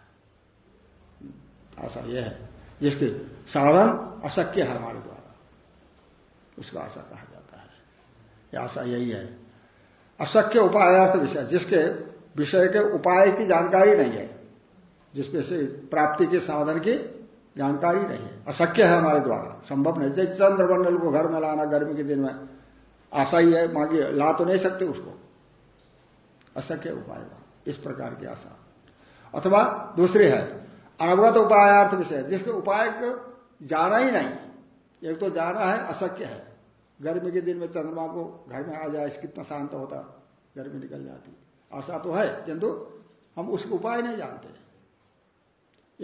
आशा यह है, जिसके साधन अशक्य है हमारे द्वारा, उसको आशा कहा जाता है। आशा यही है। अशक्य उपायार्थ विषय, जिसके विषय के उपाय की जानकारी नहीं है, जिसमें से प्राप्ति के साधन की जानकारी नहीं। है अशक्य है हमारे द्वारा। संभव नहीं। जैसे चंद्रमंडल को घर में लाना गर्मी के दिन में आशा ही है, मांगे, ला तो नहीं सकते उसको। अशक्य उपाय इस प्रकार की आशा। अथवा दूसरी है अनवगत उपायार्थ विषय, जिसके उपाय को जाना ही नहीं। एक तो जाना है अशक्य है। गर्मी के दिन में चंद्रमा को घर में आ जाए कितना शांत होता, गर्मी निकल जाती। आशा तो है, किंतु हम उसके उपाय नहीं जानते।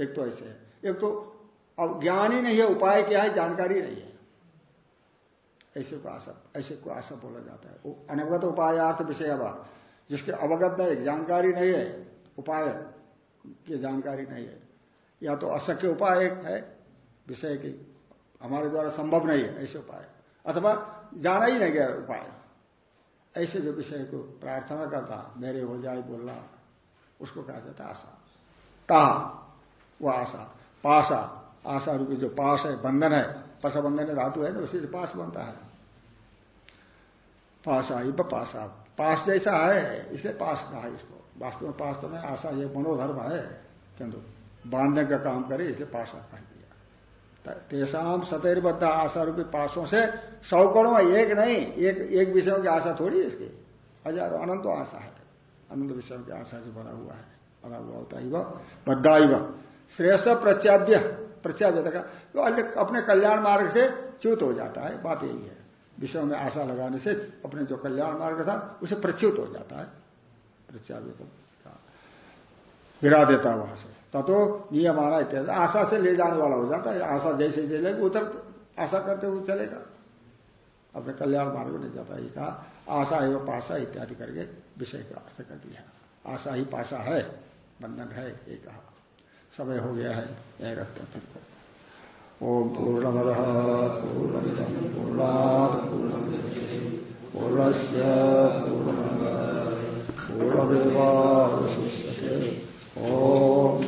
एक तो ऐसे है। एक तो अब ज्ञान ही नहीं है, उपाय क्या है, जानकारी नहीं है। ऐसे को आशा, ऐसे को आशा बोला जाता है। अनवगत उपायार्थ विषय अब जिसके अवगत नहीं, जानकारी नहीं है, उपाय की जानकारी नहीं है। या तो अशक्य उपाय है, विषय की, हमारे द्वारा संभव नहीं है ऐसे उपाय। अथवा जाना ही नहीं गया उपाय। ऐसे जो विषय को प्रार्थना करता, मेरे हो जाए बोलना, उसको कहा जाता आशा। कहा वह आशा। पाशा आशा रूपी जो पास है, बंधन है, पशा बंधन धातु है ना उसी से पास बनता है। पाशा ही पाशा। पास जैसा है, इसलिए पास कहा इसको। वास्तव में पास तो नहीं, आशा ये मनोधर्म है, किंतु बांधने का काम करे इसलिए पाशा कह दिया। तेसाम सतैर्बद्ध आशा रूपी पासों से सौ करोड़ एक नहीं, एक एक विषयों की आशा थोड़ी इसकी। हज़ारों अनंत आशा है। अनंत विषयों की आशा से बना हुआ है। बना हुआ होता ही बद्धा वह श्रेष्ठ प्रत्याव्य प्रत्याव्य का तो अपने कल्याण मार्ग से च्युत हो जाता है। बात यही है। विषयों में आशा लगाने से अपने जो कल्याण मार्ग था, उसे प्रच्युत हो जाता है। प्रत्याव्य गिरा देता है वहाँ से। ततो नियम आना इत्यादि आशा से ले जाने वाला हो जाता है। आशा जैसे चले उधर आशा करते हुए चलेगा। अपने कल्याण मार्ग नहीं जाता ये कहा, आशा एवं पाशा इत्यादि करके विषय का अर्थ कर दिया। आशा ही पाशा है। बंधन है, ये कहा। समय हो गया है यही रखते हैं फिर ओम पूर्णमद पूर्णमिद पूर्ण पूर्णस्य पूर्णमेवावशिष्यते। ओम